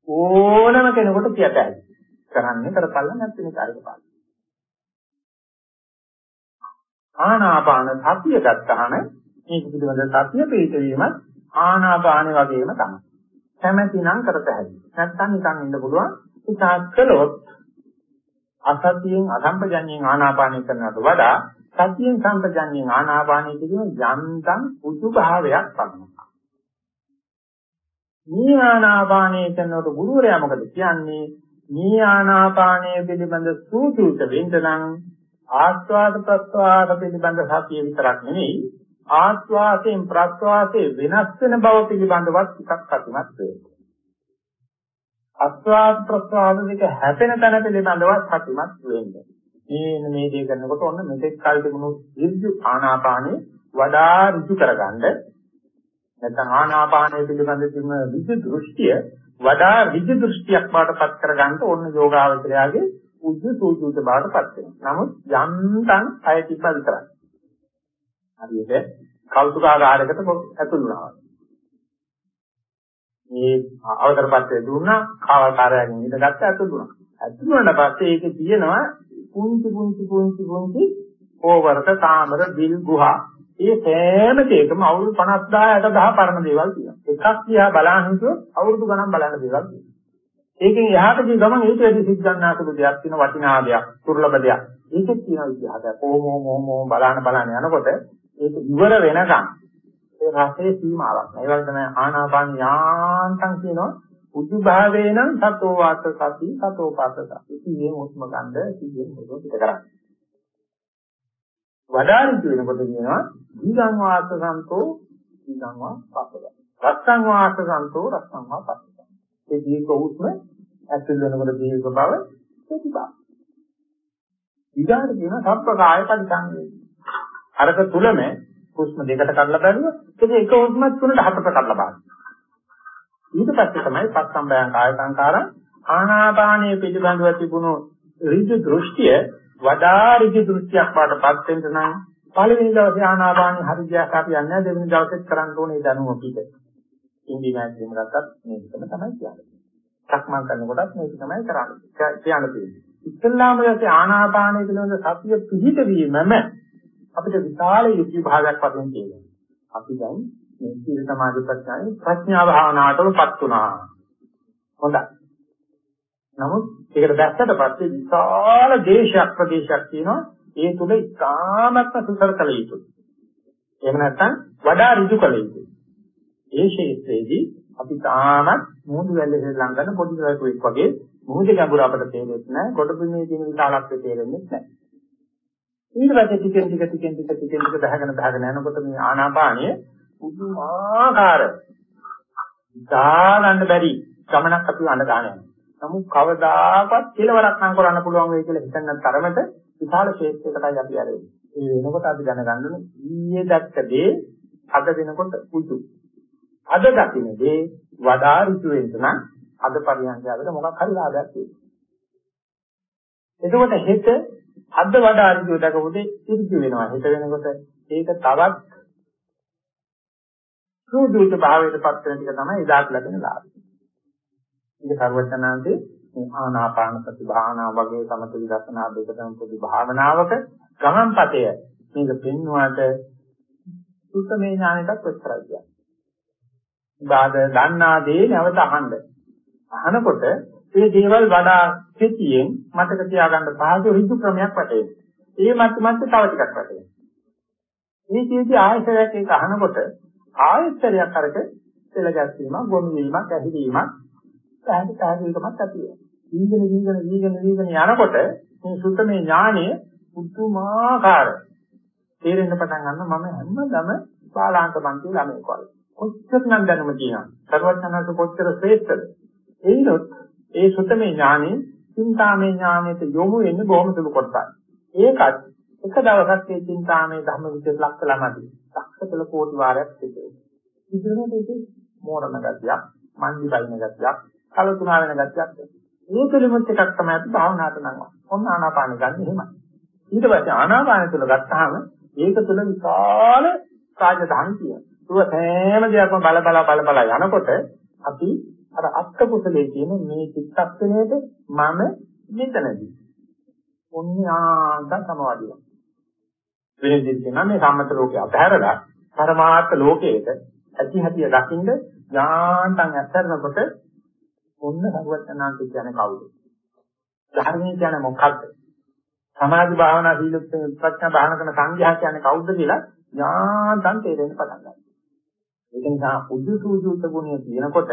ඕනම කෙනෙකුට කියතයි. කරන්නේ කරපල්ලා නැත්නම් කාර්යපාල. ආනාපාන සතිය ගත්තාම මේක පිළිබඳ සතිය පිළිතවීමත් ආනාපාන වගේම තමයි. කැමැතිනම් කරත හැකියි. නැත්නම් නිකන් ඉන්න පුළුවන්. ඉතාලත් කළොත් අසතියෙන් අසම්පජඤ්ඤයෙන් ආනාපානය කරනවට වඩා සතියෙන් සම්පජඤ්ඤයෙන් ආනාපානය කිරීම යන්තම් උතු භාවයක් පමණයි. මේ ආනාපානය කරනකොට ගුරුවරයා මොකද කියන්නේ? මේ ආනාපානය පිළිබඳ සූචිත වෙන්න නම් ආස්වාද ප්‍රස්වාද පිළිබඳ සතිය විතරක් නෙවෙයි ආස්වාසයෙන් ප්‍රස්වාසයේ වෙනස් වෙන බව පිළිබඳවත් ටිකක් සතුටුමත් වෙන්න. ආස්වාද ප්‍රස්වාද දෙක හැපෙන තැන පිළිබඳවත් සතුටුමත් වෙන්න. මේ මේ දේ කරනකොට ඔන්න මෙතෙක් කල් තිබුණු ඉර්ධි ආනාපානෙ වඩා ඍජු කරගන්න නැත්නම් ආනාපානය පිළිබඳ තිබුණ විදි දෘෂ්ටිය වඩා විදි දෘෂ්ටියක් බාටපත් කරගන්න ඕන යෝගාවචරයාගේ උද්ද සූචිත බාටපත් වෙනවා. නමුත් යන්තම් අය තිබ්බ විතරයි. හරියට කෞතුකාගාරයකට ඇතුළු වුණා. මේ අවතරපත්ය දුන්නා කාවල්කාරයෙන් ඉඳගත්ත ඇතුළු වුණා. ඇතුළු වුණාට පස්සේ ඒකේ තියෙනවා පුංචි පුංචි පුංචි පුංචි ඕවරක කාමර බිල් ගුහා ඒ සෑම දෙයකම අවුරුදු 50000 60000 පරණ දේවල් තියෙනවා. එකක් දිහා බලන්න හිතුවොත් අවුරුදු ගණන් බලන්න දේවල් තියෙනවා. ඒකෙන් එහාට ගිය ගමන් ඊට වැඩි සිත් ගන්නාසුළු දෙයක් තියෙන වටිනා දෙයක්, දුර්ලභ දෙයක්. ඒකෙත් තියෙන ඉතිහාසය. කොහොම මොම බලන්න බලන්න යනකොට ඒක ඉවර වෙනකන් ඒ රසයේ සීමාවක් නැහැ. ඒ වගේ තමයි ආනාපාන යාන්තම් කියනවා උදු භාවේ නම් සතෝ වාස සති සතෝ පාස සති. ඉතින් මුස්ම ගන්න සිහියෙන් මොකද පිට කරන්නේ. වඩා ඍතු වෙනකොට කියනවා දීගං වාස සන්තෝ දීගං වා පස්සද. රස්සං වාස සන්තෝ රස්සං වා පස්සද. ඒ දීක උස්ම ඇතුල් වෙනකොට දීක බව ප්‍රතිපා. ඊගාට කියන සබ්බකාය පරිසංවේදී. අරක තුලම හුස්ම දෙකට කඩලා බැලුවා ඒක එක හුස්මක් තුනට හතට කඩලා බලන්න. ඊට පස්සේ තමයි පස්සම්බයං කාය සංකාරං ආනාපානයේ පිළිබඳව තිබුණු ඍජු දෘෂ්ටිය වඩා ඍජු දෘෂ්ටියක් වඩපත් වෙන්න නම් පළවෙනි දවසේ ආනාපානිය හරි ගියාට අපි යන්නේ දෙවෙනි දවසෙත් කරන්න ඕනේ දැනුම පිට. ඉන්දි මෑත් එහෙම ගත්තත් මේකම තමයි කියන්නේ. සක්මන් කරනකොටත් මේක තමයි කරන්නේ. කියන්නේ. ඉස්ලාම දැසේ ආනාපානයේ පිළිබඳ සතිය පිහිට වීමම අපිට විශාල යුක්ති භාගයක් වශයෙන් තියෙනවා. අපි දැන් මේ සීල සමාධි ප්‍රඥාවේ ප්‍රඥා භාවනාවටමපත් වුණා. හොඳයි. නමුත් ඒකට දැක්කට පස්සේ විශාල දේශයක් ප්‍රදේශයක් තියෙනවා. ඒ තුල ඉතාමත්ම සුසර කළ යුතුයි. එහෙම නැත්නම් වඩා ඍජු කළ යුතුයි. ඒ ශේත්‍රයේදී අපි තාමත් මුහුදු වැල්ලේ ළඟන පොඩි දරුවෙක් වගේ මුහුදේ ගැඹුර අපට තේරෙන්නේ නැහැ. කොට පිනේ තියෙන විශාලත්වය තේරෙන්නේ නැහැ. ඊට පස්සේ ටිකෙන් ටික ටිකෙන් ටික ටිකෙන් ටික බහගෙන බහගෙන යනකොට මේ ආනාපානය පුදුමාකාර දාගන්න බැරි ගමනක් අපි අඬ ගන්න යනවා. නමුත් කවදාකවත් කෙලවරක් නම් කරන්න පුළුවන් වෙයි කියලා හිතන්න තරමට විශාල ශේෂ්ත්‍රයකටයි අපි ආරෙන්නේ. ඒ වෙනකොට අපි දැනගන්න ඕනේ ඊයේ දැක්ක දේ අද වෙනකොට උතු. අද දකින්න දේ වඩා ඍතු වෙන්න නම් අද පරියන්කයකට මොකක් හරි ලාභයක් තියෙනවා. එතකොට හෙට අද වඩා අරිජෝ දකපොතේ ඉර්ධි වෙනවා. හිත වෙනකොට ඒක තවත් සූදුත භාවයට පත් වෙන ටික තමයි එදාට ලැබෙන ලාභය. ඉතින් සර්වඥාන්තේ මේ ආනාපාන සති භාවනාව වගේ සමථ විදර්ශනා දෙකම පොදු භාවනාවක ගමන්පතය මේක පෙන්වුවාට සුත්තමේ ඥානයටත් විස්තරයි කියන්නේ. බාද දන්නා දේ නැවත අහන්න. අහනකොට මේ දේවල් වඩා කෙටියෙන් මතක තියාගන්න පහසු ඍජු ක්‍රමයක් වටේ. ඒ මත මත තව ටිකක් වටේ. මේ කීදී ආයතනයක් ඒක අහනකොට ආයතනයක් අරක පෙළ ගැස්වීමක්, ගොනු වීමක්, ඇහිවීමක්, පැහැදිලි පැහැදිලිකමක් ඇති වෙනවා. ඊගෙන ඊගෙන ඊගෙන ඊගෙන යනකොට මේ සුත්තමේ ඥානය පුදුමාකාර තේරෙන්න පටන් ගන්නවා මම හැමදම බාලාංක මන්ති ළමෙක් වගේ. කොච්චර නම් දැනුම තියෙනවා. සර්වඥාන්ස කොච්චර ශ්‍රේෂ්ඨද? ඒනොත් ඒ සුතමේ ඥානෙ චින්තාමේ ඥානෙට යොමු වෙන්නේ බොහොම සුළු කොටසක්. ඒකත් එක දවසක් මේ චින්තාමේ ධර්ම විචේ ලක් කළාමදී. ලක්ෂකල කෝටි වාරයක් සිද්ධ වෙනවා. ඉතින් මේකේ මෝරණ ගතියක්, මන්දි බයින ගතියක්, කලතුණා වෙන ගතියක්. මේ පිළිමුත් එකක් තමයි අපි භාවනාවට නම්. ඔන්න ආනාපාන ගන්න එහෙමයි. ඊට පස්සේ ආනාපාන තුල ගත්තාම ඒක තුළ විශාල රාජධානි තියෙනවා. ඒක හැම දෙයක්ම බල බල බල බල යනකොට අපි අර අත්ක කුසලයේ කියන මේ චිත්තක්ෂණයට මම මෙතනදී. ඔන්නේ ආන්ත සමවාදිනවා. වෙන දෙයක් නම් මේ සම්මත ලෝකේ අතහැරලා පරමාර්ථ ලෝකයේට ඇති හැටි දකින්න යාන්තම් ඇත්තරනකොට ඔන්න සරුවචනාන්ත කියන්නේ කවුද? ධර්මයේ කියන්නේ මොකක්ද? සමාධි භාවනා සීල ප්‍රඥා භාවනා කරන සංඝයා කියන්නේ කවුද කියලා යාන්තම් තේරෙන්න පටන් ගන්නවා. ඒක නිසා උද්දුසූජුත ගුණය කියනකොට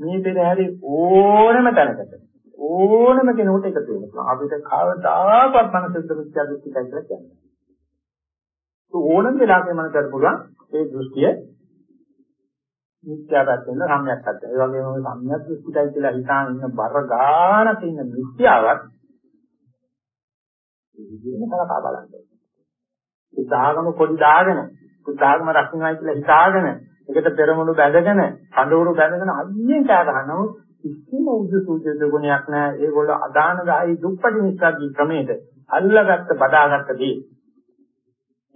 මේ පෙරහැරේ ඕනම තැනකට ඕනම කෙනෙකුට එකතු වෙනවා. අපිට කවදාකවත් මනසෙත් මිත්‍යා දෘෂ්ටිකයි කියලා කියන්නේ. ඕනම වෙලාවක මනසට පුළුවන් ඒ දෘෂ්ටිය මිත්‍යා පැත්තෙන් සම්‍යක් පැත්ත. ඒ වගේම ඔය සම්‍යක් දෘෂ්ටිකයි කියලා හිතාන ඉන්න බර ගානක ඉන්න මිත්‍යාවත් ඉතින් කරකා බලන්න. උදාගම පොඩි දාගෙන උදාගම රකින්නයි කියලා හිතාගෙන ඒකට පෙරමුණු බැඳගෙන කඳවුරු බැඳගෙන අදියෙන් කෑ ගන්නවා. කිසිම උද්ද සූචිත ගුණයක් නැහැ. ඒගොල්ලෝ අදාන ගායි දුප්පටි නිස්සාරී ක්‍රමයට අල්ලගත්ත බදාගත්ත දේ.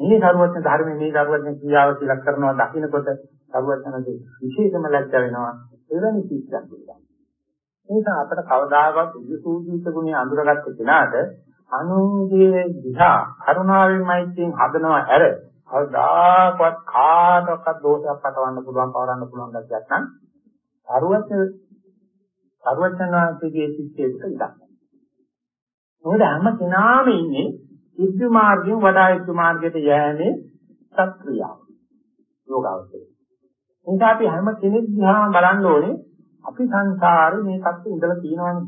මේ කරුවත්න ධර්මයේ මේ කරුවත්න ක්‍රියාව කියලා කරනවා දකින්නකොට කරුවත්නගේ විශේෂම ලැජ්ජ වෙනවා. එවැනි සිද්ධාන්ත පිළිබඳ. ඒක අපිට කවදාකවත් උද්ද සූචිත ගුණය අඳුරගත්ත කෙනාට අනුන්ගේ දිහා කරුණාවෙන් මෛත්‍රියෙන් හදනවා ඇර කවදාකවත් කාටවත් දෝෂයක් පටවන්න පුළුවන් පවරන්න පුළුවන් ගැටයක් නම් අරුවත් අරුවචනාංශයේ සිද්ධියකට ඉඩක්. මොකද හැම කෙනාම ඉන්නේ ඉද්ධ මාර්ගයෙන් වඩා ඉද්ධ මාර්ගයට යෑමේ සත්‍ක්‍රියාව. යෝගාවචරය. එනිසා අපි හැම කෙනෙක් දිහා බලන්න ඕනේ අපි සංසාරේ මේ කප්පේ ඉඳලා තියෙනවනේ.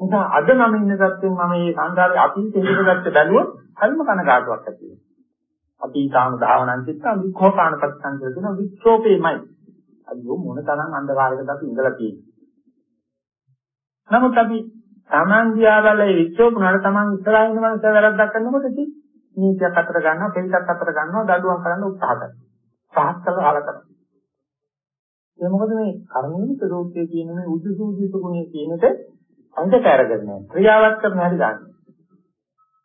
නිසා අද මම ඉන්න තත්ත්වෙන් මම මේ සංසාරේ අතීතේ ඉඳගත්ත බැලුවොත් හරිම කනගාටුවක් ඇති වෙනවා. අපි ඊටාම ධාවනන් චිත්ත විකෝපාන ප්‍රතිසංකර දෙන වික්ෂෝපේමයි. අයියෝ මොන තරම් අන්ධකාරයකද අපි ඉඳලා තියෙන්නේ. නමුත් අපි Taman දියාවල වික්ෂෝපුණාට Taman ඉස්සරහින් ඉන්න මනස වැරද්දක් කරනකොට ඉතින් නීතියක් අතර ගන්නවා, පිළිතක් අතර ගන්නවා, දඩුවම් කරන්න උත්සාහ කරනවා. පහත් කළා ආල කරනවා. ඒ මොකද මේ කර්මයේ ප්‍රෝක්තිය කියන මේ උද්දසූජිත ගුණය කියනට අංගට අරගෙන ක්‍රියාවක් කරන හැටි ගන්න.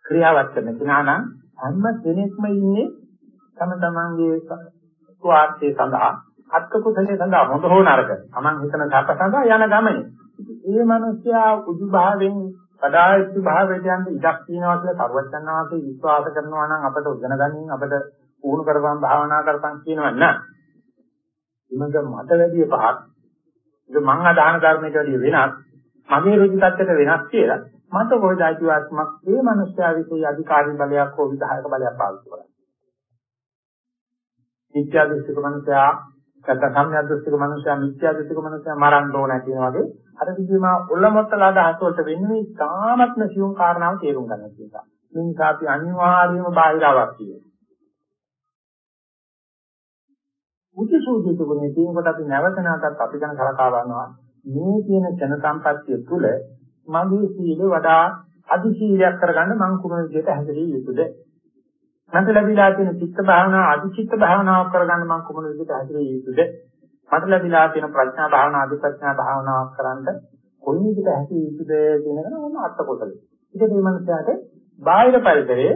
ක්‍රියාවක් කරන කෙනා නම් හැම කෙනෙක්ම ඉන්නේ තම තමන්ගේ ස්වාර්ථය සඳහා අත්ක කුසලයේ සඳහා හොඳ හෝ නරක තමන් හිතන සැප සඳහා යන ගමනේ. මේ මිනිස්යා උදු භාවයෙන් පදායිතු භාවයට යන්න ඉඩක් තියෙනවා කියලා සර්වඥාන්සේ විශ්වාස කරනවා නම් අපට උදන ගනින් අපට පුහුණු කරපම් භාවනා කරපම් කියනවා නෑ. ඉමඟ මට වැඩි පහක් ඒක මං අදහන ධර්මයට වැඩිය වෙනස් මගේ රුචි tattete වෙනස් කියලා මට කොහෙද අයිතිවාසිකමක් මේ මිනිස්යා විසින් අධිකාරී බලයක් හෝ විධායක බලයක් පාවිච්චි කරන්නේ. මිත්‍යා දෘෂ්ටික මිනිසයා නැත්නම් සම්‍යක් දෘෂ්ටික මිනිසයා මිත්‍යා දෘෂ්ටික මිනිසයා මරන්න ඕන කියන වගේ අර විදිහම ඔල්ලමොත්තලා අදහස් වලට වෙන්නේ තාමත්ම සියුම් කාරණාව තේරුම් ගන්න නිසා. මේ නිසා අපි අනිවාර්යයෙන්ම බාහිරාවක් කියනවා. උචිසූජිත ගුණේ තියෙනකොට අපි නැවත නැවතත් අපි ගැන කලකා බලනවා මේ කියන ජන සම්පත්තිය තුළ මගේ සීල වඩා අධි සීලයක් කරගන්න මං කුමන විදිහට හැදෙරිය යුතුද මට ලැබිලා තියෙන චිත්ත භාවනා අධි චිත්ත භාවනාවක් කරගන්න මං කුමන විදිහට හැදෙරිය යුතුද මට ලැබිලා තියෙන ප්‍රඥා භාවනා අධි ප්‍රඥා භාවනාවක් කරන්න කොයි විදිහට හැදෙරිය යුතුද කියන එක නම් අත්ත කොටල. ඒක මේ මනසට බාහිර පරිසරයේ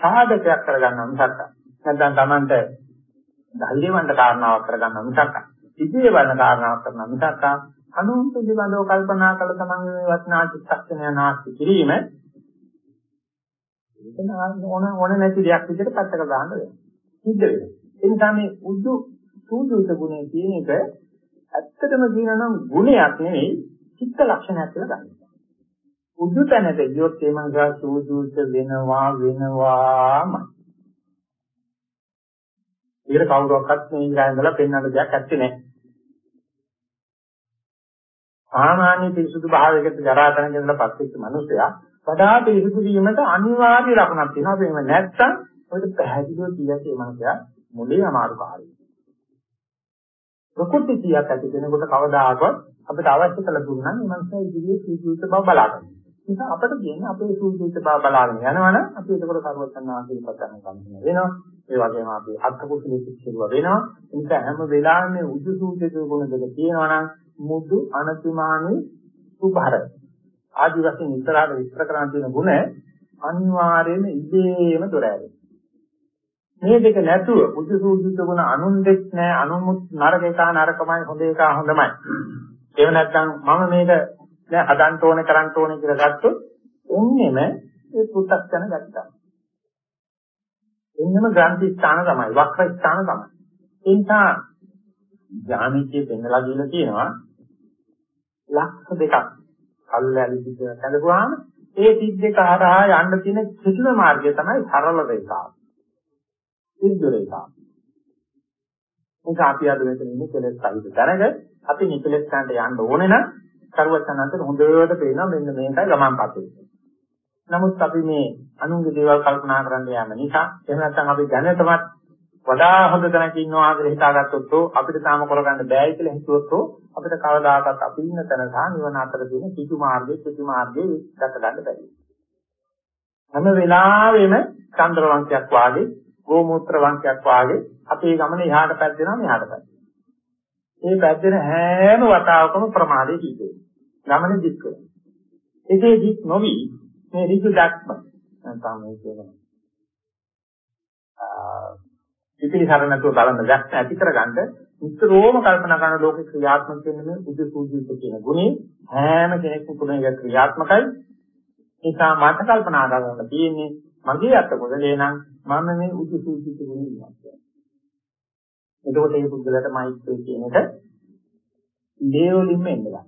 සාධකයක් කරගන්න මිසක් නැත්නම් Tamanට ධෛර්යවන්ත කාරණාවක් කරගන්න මිසක් ඉතිේ වන කාරණාවක් කරන මිසක් අනුන් පිළිබඳව කල්පනා කළ තමන්ගේ මේ වටිනා චිත්තක්ෂණය නාස්ති කිරීම ඒක ඕන ඕන නැති දෙයක් විදිහට පැත්තක දාන්න වෙනවා. සිද්ධ වෙනවා. ඒ නිසා මේ උදු සූදුත ගුණය කියන එක ඇත්තටම කියනවා නම් ගුණයක් නෙවෙයි චිත්ත ලක්ෂණයක් කියලා ගන්න. උදු තැනට ගියොත් ඒ මනසා සූදුත වෙනවා වෙනවාම. ඒකට කවුරක්වත් මේ ඉඳලා පෙන්වන්න දෙයක් ඇත්තේ නැහැ. සාමාන්‍ය පිරිසුදු භාවයකට ජරා තැනක ඉඳලා පස්සෙච්ච මිනිසයා වඩා පිරිසුදු වීමට අනිවාර්ය ලක්ෂණක් තියෙනවා. ඒක නැත්තම් ඔය පැහැදිලිව කියකේ මිනිසයා මුලේ අමාරුකාරී. ප්‍රකෘති කියක් ඇති කෙනෙකුට කවදාකවත් අපිට අවශ්‍ය කළ දුන්නා නම් මිනිසා ඉදිරියේ සීජීවිත බව බලාගන්න. නිසා අපිට කියන්නේ අපේ සීජීවිත බව බලාගෙන යනවනම් අපි ඒකවල කරුවචන් ආදී පතන ගන්න වෙනවා. ඒ වගේම අපි අත්කුසලයේ සිදුව වෙනවා. ඒ නිසා හැම වෙලාවෙම මේ උදු සූචිත ගුණ දෙක තියෙනවා නම් මුදු අනතිමානී සුභර ආදි වශයෙන් ඉස්සරහට විස්තර කරන්න තියෙන ගුණ අනිවාර්යයෙන්ම ඉබේම දොර ඇරෙනවා. මේ දෙක නැතුව බුදුසූචිත ගුණ අනුන් දෙක් නෑ අනුමුත් නරක එක නරකමයි හොඳ එක හොඳමයි. ඒව නැත්නම් මම මේක දැන් හදන්න ඕනේ කරන්න ඕනේ කියලා ගත්තොත් එන්නෙම ඒ පුත්තක්ෂණ ගත්තා. එන්නෙම ග්‍රන්ථි ස්ථාන තමයි වක්‍ර ස්ථාන තමයි. ඒ නිසා ඥානිකයේ පෙන්නලා දීලා තියෙනවා ලක්ෂ දෙකක් කල්ලාලි සිද්ධ කරගුවාම ඒ සිද්ධ දෙක හරහා යන්න තියෙන කිසිම මාර්ගය තමයි සරල රේඛාව. සිද්ධ රේඛාව. ඒක අපි අද මෙතන ඉන්නේ කෙලෙස් සහිත තැනක අපි නිකලෙස් ගන්නට යන්න ඕනේ නම් කරුවචනන්තර හොඳට පේනවා මෙන්න මේකයි ගමන් පතේ. නමුත් අපි මේ අනුන්ගේ දේවල් කල්පනා කරන්න යාම නිසා එහෙම නැත්නම් අපි දැනටමත් වඩා හොඳ තැනක ඉන්නවා කියලා හිතාගත්තොත් අපිට තාම කරගන්න බෑයි කියලා හිතුවොත් අපිට කවදාකවත් අපි ඉන්න තැන සහ නිවන අතර තියෙන කිසි මාර්ගයේ කිසි මාර්ගයේ දැක ගන්න බැහැ. හැම වෙලාවෙම චන්ද්‍ර වංශයක් වාගේ, ගෝමූත්‍ර වංශයක් වාගේ අපේ ගමන එහාට පැද්දෙනවා මෙහාට පැද්දෙනවා. මේ පැද්දෙන හැම වතාවකම ප්‍රමාදයේ සිද්ධ වෙනවා. ගමන දික් වෙනවා. ඒකේ දික් නොවි මේ ඍජු දැක්ම නැත්නම් මේ කියන ඉතිරිසර නැතුව බලන්න දැක්ක ඇති කරගන්න නිතරම කල්පනා කරන ලෝක ක්‍රියාත්මක වෙන මේ බුදු සූජිත කියන ගුණේ හැම කෙනෙක්ම තුන එක ක්‍රියාත්මකයි. නිසා මට කල්පනා කරන්න තියෙන්නේ මගේ අත පොදලේ නම් මම මේ උදු සූජිත ගුණේ ඉන්නවා එතකොට මේ පුද්ගලයාට මෛත්‍රී කියන එක දේවලින්ම එන්න ගන්නවා.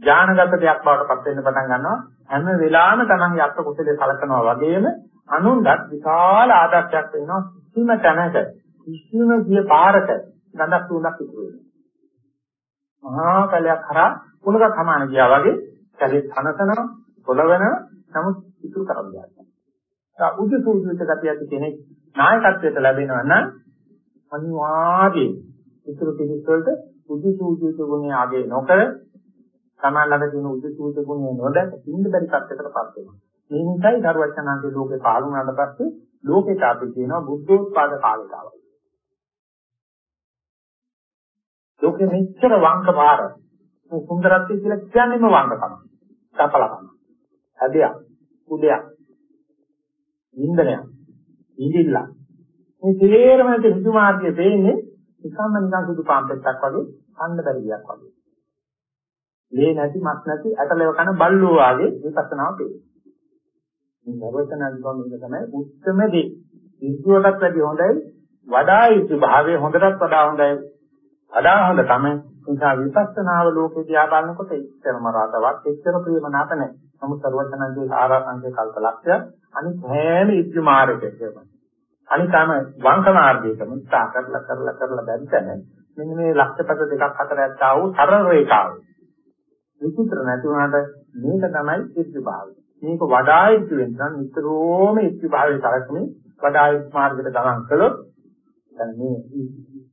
ඥානගත දෙයක් බවට පත් වෙන්න පටන් ගන්නවා. හැම වෙලාවෙම තමන්ගේ අත් කුසලයේ සලකනවා වගේම අනුන්ගත් විශාල ආදර්ශයක් වෙනවා. කිසිම තැනක කිසිම ගිය පාරක ගඳක් තුනක් ඉතුරු වෙනවා. මහා කලයක් කරා කුණක සමාන ගියා වගේ කැලේ තනතන පොළවන නමුත් ඉතුරු කරන්නේ නැහැ. උද්ද සූජිත ගතිය ඇති කෙනෙක් නායකත්වයට ලැබෙනවා නම් අනිවාර්යයෙන් ඉතුරු කෙනෙක් වලට උද්ද සූජිත ගුණය ආගේ නොකර තමන් ළඟ තියෙන උද්දේශූත ගුණය නොදැක ඉන්න බැරි තත්යකටපත් වෙනවා. මේ නිසායි දරුවචනාන්තේ ලෝකේ පාලු වුණාට පස්සේ ලෝකෙට අපි කියනවා බුද්ධෝත්පාද කාලයට ආවා. ලෝකෙ මෙච්චර වංක පාර මේ සුන්දරත්වය කියලා කියන්නේම වංකකම. සපලකම. හදයක්, කුඩයක්, ඉන්දනයක්, ඉඳිල්ල. මේ තේරම නැති ඍජු මාර්ගයේ තේන්නේ නිකම්ම නිකන් සුදු පාම්පෙත්තක් වගේ අන්න බැරි දෙයක් වගේ. ලේ නැති මස් නැති ඇටලව කන බල්ලෝ වාගේ විපස්සනාව පේනවා. මේ සර්වඥාන්තුන් මේක තමයි උත්තරම දේ. ඉස්තුවටත් වැඩි හොඳයි වඩා ඉස්තු භාවයේ හොඳටත් වඩා හොඳයි. වඩා හොඳ තමයි නිසා විපස්සනාව ලෝකේ දිහා බලනකොට එච්චරම රාතවත් එච්චර ප්‍රේමනාප නැහැ. නමුත් සර්වඥාන්තුගේ ආරාංශේ කල්පලක්ෂය අනිත් හැම ඉස්තු මාර්ගයකම අනිකාම වංක මාර්ගයකම ඉස්සා කරලා කරලා කරලා බැරිතන මෙන්න මේ ලක්ෂපත දෙකක් අතර ඇත්තා වූ සරල රේඛාව. විචිත්‍ර නැති වුණාට මේක තමයි ඉස්තු භාවය. මේක වඩා ඉක්තු වෙනවා නිතරම ඉක්තු භාවයේ තරකනේ වඩා ඉක් මාර්ගයට ගමන් කළොත් දැන් මේ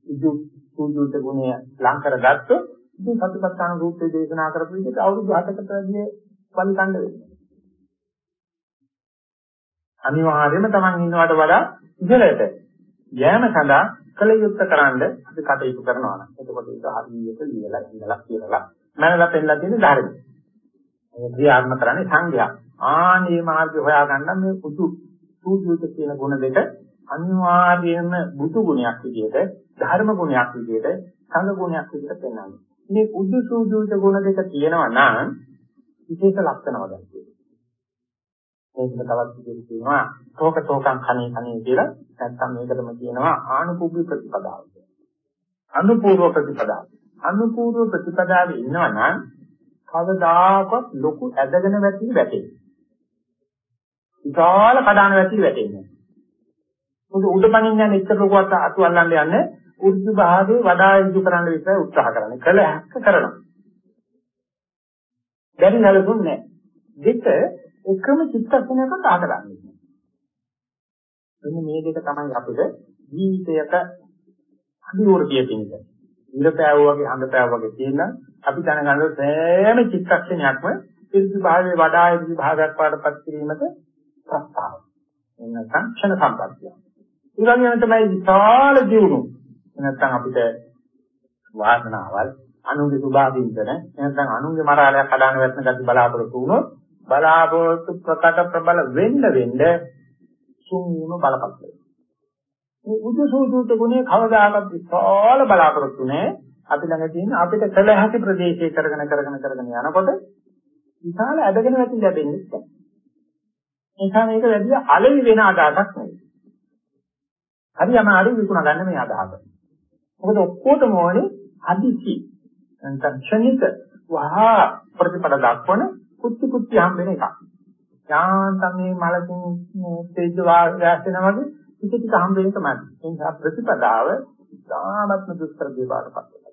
ඉදු කුජුත ගුණය ලං කරගත්තොත් ඉතින් සතිපට්ඨාන රූපේ දේශනා කරපු විදිහට අවුරුදු 8කට වැඩි පරිකණ්ඩ වෙනවා අනිවාර්යයෙන්ම Taman ඉන්නවට වඩා ඉහළට යෑම සඳහා කල යුත්තේ කරන්න අපි කටයුතු කරනවා නම් එතකොට ඒක හරියට ලියලා ඉඳලා කියලා මනලා පෙන්නලා තියෙන ධර්මය. ඒ ක්‍රියාත්මක කරන්නේ සංඝයා. ආනේ මාර්ගය හොයාගන්න මේ පුදු සූජුත කියන ගුණ දෙක අනිවාර්යයෙන්ම බුදු ගුණයක් විදිහට ධර්ම ගුණයක් විදිහට සංඝ ගුණයක් විදිහට පෙන්වන්නේ. මේ පුදු සූජුත ගුණ දෙක තියෙනවා නම් විශේෂ ලක්ෂණ වදන් තියෙනවා. මේක තවත් විදිහට කියනවා තෝක තෝකං කණේ කණේ කියලා නැත්නම් මේකටම කියනවා ආනුපූර්ව ප්‍රතිපදාව. අනුපූර්ව ප්‍රතිපදාව. අනුපූර්ව ප්‍රතිපදාවේ ඉන්නවා නම් කවදාකවත් ලොකු ඇදගෙන වැටි වැටෙන්නේ. විශාල කඩාන වැටි වැටෙන්නේ. මොකද උඩපණින් යන එක්ක ලොකුවට අතු අල්ලන්න යන්නේ උර්ධ භාගයේ වඩා ඉදු කරන්න විතර උත්සාහ කරන්නේ. කළ හැක්ක කරනවා. බැරි නලුන්නේ දෙක එකම චිත්තක්ෂණයකට ආකරන්නේ. එන්න මේ දෙක තමයි අපිට ජීවිතයක අනිවර්තිය පිණිස. ඉරපෑව වගේ හඳපෑව වගේ තියෙන අපි දැනගන්න සෑම චිත්තක්ෂණයක්ම ඉර්ධි භාවයේ වඩා ඉර්ධි භාවයක් පාඩපත් කිරීමට ප්‍රස්තාව. එන්න සංක්ෂණ සම්පත්තිය. ඊළඟට තමයි විශාල දියුණු. නැත්නම් අපිට වාසනාවල් අනුන්ගේ සුභාදීන්තන නැත්නම් අනුන්ගේ මරාලයක් හදාන වැටෙන ගැටි බලාපොරොත්තු වුණොත් බලාපොරොත්තු ප්‍රකට ප්‍රබල වෙන්න වෙන්න සුන්වීම බලපත් වෙනවා. මේ උද්දසෝදුත ගුණේ කවදාකවත් විශාල බලාපොරොත්තු නැහැ. අපි ළඟ තියෙන අපිට කළ හැකි ප්‍රදේශයේ කරගෙන කරගෙන කරගෙන යනකොට විශාල ඇදගෙන වැටි ලැබෙන්නේ නැහැ. එනිසා මේක වැඩි අලෙවි වෙන අදහසක් නෙවෙයි. හරි අමාරු විකුණ ගන්න මේ අදහස. මොකද ඔක්කොටම ඕනේ හදිසි නැත්නම් ක්ෂණික වහා ප්‍රතිපල දක්වන කුච්චි කුච්චි හම් වෙන එකක්. යාන්තම් මේ මලකින් තේජ වාග්යස්තන වගේ ටික ටික හම් වෙන තමයි. ඒ නිසා ප්‍රතිපදාව සාමත්ම දුෂ්කර දේපාරපත් වෙනවා.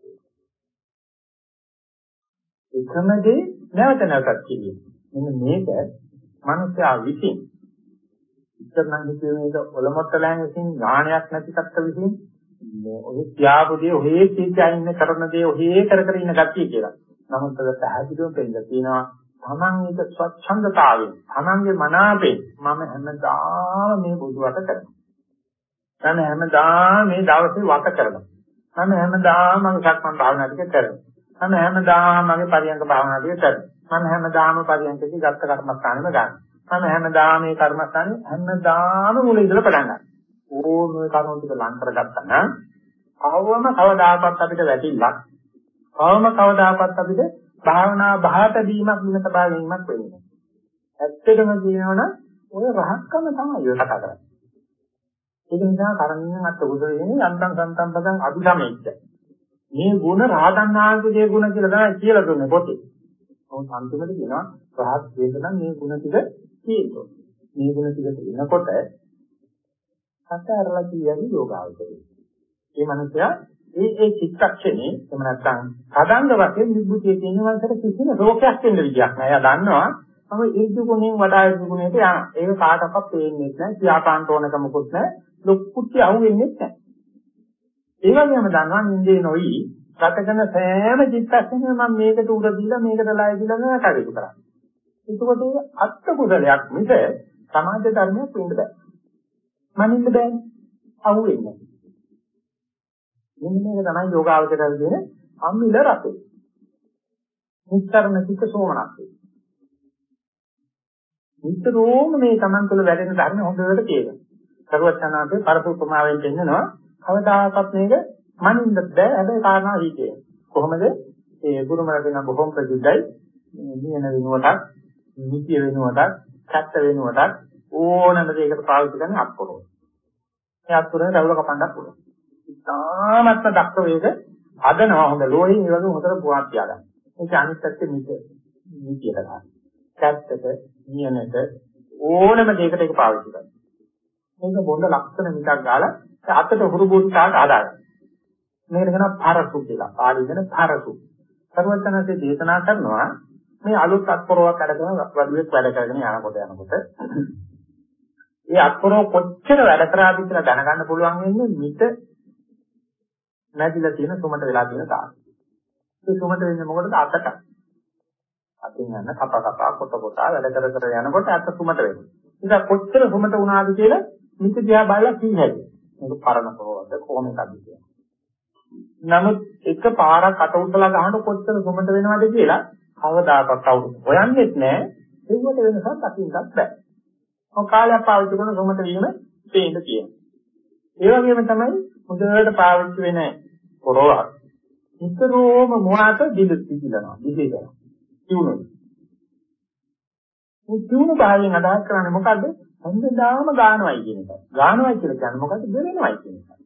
එකම දේ නැවත නැවතත් කිරීම. මෙන්න මේක මනුෂ්‍යයා විසින් ඉස්සර නම් හිතුවේ මේක ඔලොමොට්ටලයන් විසින් ඥානයක් නැති කත්ත විසින් මේ ඔහි තියාපුදී ඔහි තීජා ඉන්න කරන දේ ඔහි කර කර ඉන්න ගැතිය කියලා. නමුත් අද පැහැදිලිවම පෙන්නලා තියෙනවා තමන් එක ස්වච්ඡන්දතාවයෙන් තමන්ගේ මනාපේ මම හැමදාම මේ බුදුවට කරනවා. මම හැමදාම මේ දවසේ වට කරනවා. මම හැමදාම මගේ සක්මන් භාවනා ටික කරනවා. මම හැමදාම මගේ පරියංග භාවනා ටික කරනවා. මම හැමදාම පරියන්කදී ගත්ත කර්මස්ථානෙම ගන්න. මම හැමදාම මේ කර්මස්ථානේ හැමදාම මුල ඉඳලා පටන් ගන්නවා. ඕන මේ කර්ම ටික ලං කරගත්තා නම් කවම කවදාකවත් අපිට වැටිලක්. කවම කවදාකවත් අපිට භාවනා බහට දීමක් විනත භාවීමක් වෙන්නේ. ඇත්තටම කියනවනම් ඔය රහක්කම තමයි ඔය කතා කරන්නේ. ඒක නිසා කරන්නේ අත් උදේ වෙන්නේ අන්තං සන්තම් පදං අභිධමෙච්ච. මේ ගුණ රාගන්නාංශයේ ගුණ කියලා තමයි කියලා දුන්නේ පොතේ. මොකද අන්තිමට කියනවා රහත් වේදනම් මේ ಗುಣ ටික තියෙනවා. මේ ಗುಣ ටික තියෙනකොට සතරලා කියන්නේ යෝගාවචරය. මේ මනුස්සයා ඒ ඒ චිත්තක්ෂණේ එහෙම නැත්නම් සදාංග වශයෙන් නිබ්බුතිය කියන වන්සර කිසිම රෝගයක් වෙන්න විදියක් නෑ. එයා දන්නවා මම ඊර්ජු ගුණයෙන් වඩා ඊර්ජු ගුණයට යනවා. ඒක කාටවත් පේන්නේ නැහැ. කියාපාන්ට ඕනකමකුත් නැහැ. ලොක්කුට්ටි අහුවෙන්නේ නැහැ. ඒ වගේම දන්නවා නින්දේ නොයි ගතකන සෑම චිත්තක්ෂණයම මම මේකට උර දීලා මේකට ලය දීලා නෑ කටයුතු කරන්නේ. එතකොට ඒක අත්ත කුසලයක් මිස සමාජ ධර්මයක් වෙන්න බෑ. මනින්න බෑනේ. අහුවෙන්නේ. මෙන්න මේක තමයි යෝගාවචරය කියන අම්මිල රතේ. නිස්තරණ සිත සෝමනස්සේ. නිතරම මේ Taman තුළ වැඩෙන ධර්ම හොඳට තේරෙනවා. සරුවචනාවේ පරපුපමාවෙන් දෙන්නනවා කවදාකවත් මේක මනින්න බෑ හැබැයි කාරණා හිතේ. කොහොමද? ඒ ගුරුමරගෙන බොහොම ප්‍රසිද්ධයි. නියන වෙනුවටත්, නිත්‍ය වෙනුවටත්, සත්‍ය වෙනුවටත් ඕනම දෙයකට පාවිච්චි කරන අත්පොරව. මේ අත්පොරව රවුල කපන්නත් පුළුවන්. ඉතාමත්ම දක්ෂ වේග හදනවා හොඳ ලෝහයෙන් ඒ වගේ හොඳට පුවත් තියාගන්න. ඒක අනිත් පැත්තේ මිද නිතියට ගන්න. සත්‍යක, නියනක ඕනම දෙයකට ඒක පාවිච්චි කරනවා. මේක බොන්න ලක්ෂණ මිටක් ගාලා අතට හුරු බුත්තාට ආදාගන්න. මේකට කියනවා පරසු කියලා. පාලිගෙන පරසු. සර්වඥාන්සේ දේශනා කරනවා මේ අලුත් අත්පොරවක් වැඩ කරන වඩුවෙක් වැඩ කරගෙන යනකොට යනකොට ඒ අත්පොරව කොච්චර වැඩ කරාද කියලා දැනගන්න පුළුවන් වෙන්නේ මිට නැතිලා තියෙන සුමට වෙලා තියෙන තාක්. ඒ සුමට වෙන්නේ මොකටද අතට. අතින් යන කප කප කොට කොට වැඩ කර කර යනකොට අත සුමට වෙනවා. ඒක කොච්චර සුමට වුණාද කියලා මිට දිහා බලලා කීහැද. මේක පරණ පොරවද කොහොම එකක්ද කියලා. නමුත් එක පාරක් අත උස්සලා ගහනකොට කොච්චර සුමට වෙනවද කියලා කවදාකවත් කවුරු හොයන්නේත් නැහැ. ඒකට වෙනසක් අකින්වත් බෑ. ඔය කාලයක් පාවිච්චි කරන සුමට වීම තේින්න තියෙනවා. ඒ වගේම තමයි හොඳට පාවිච්චි වෙන පොරවක්. නිතරම මොහාත දිලි දිලනවා. දිලිනවා. තියුණු. මේ තියුණු භාවයෙන් අදහස් කරන්නේ මොකද්ද? හැමදාම ගානවයි කියන එක. ගානවයි කියලා කියන්නේ මොකද්ද? දෙවෙනවයි කියන එක.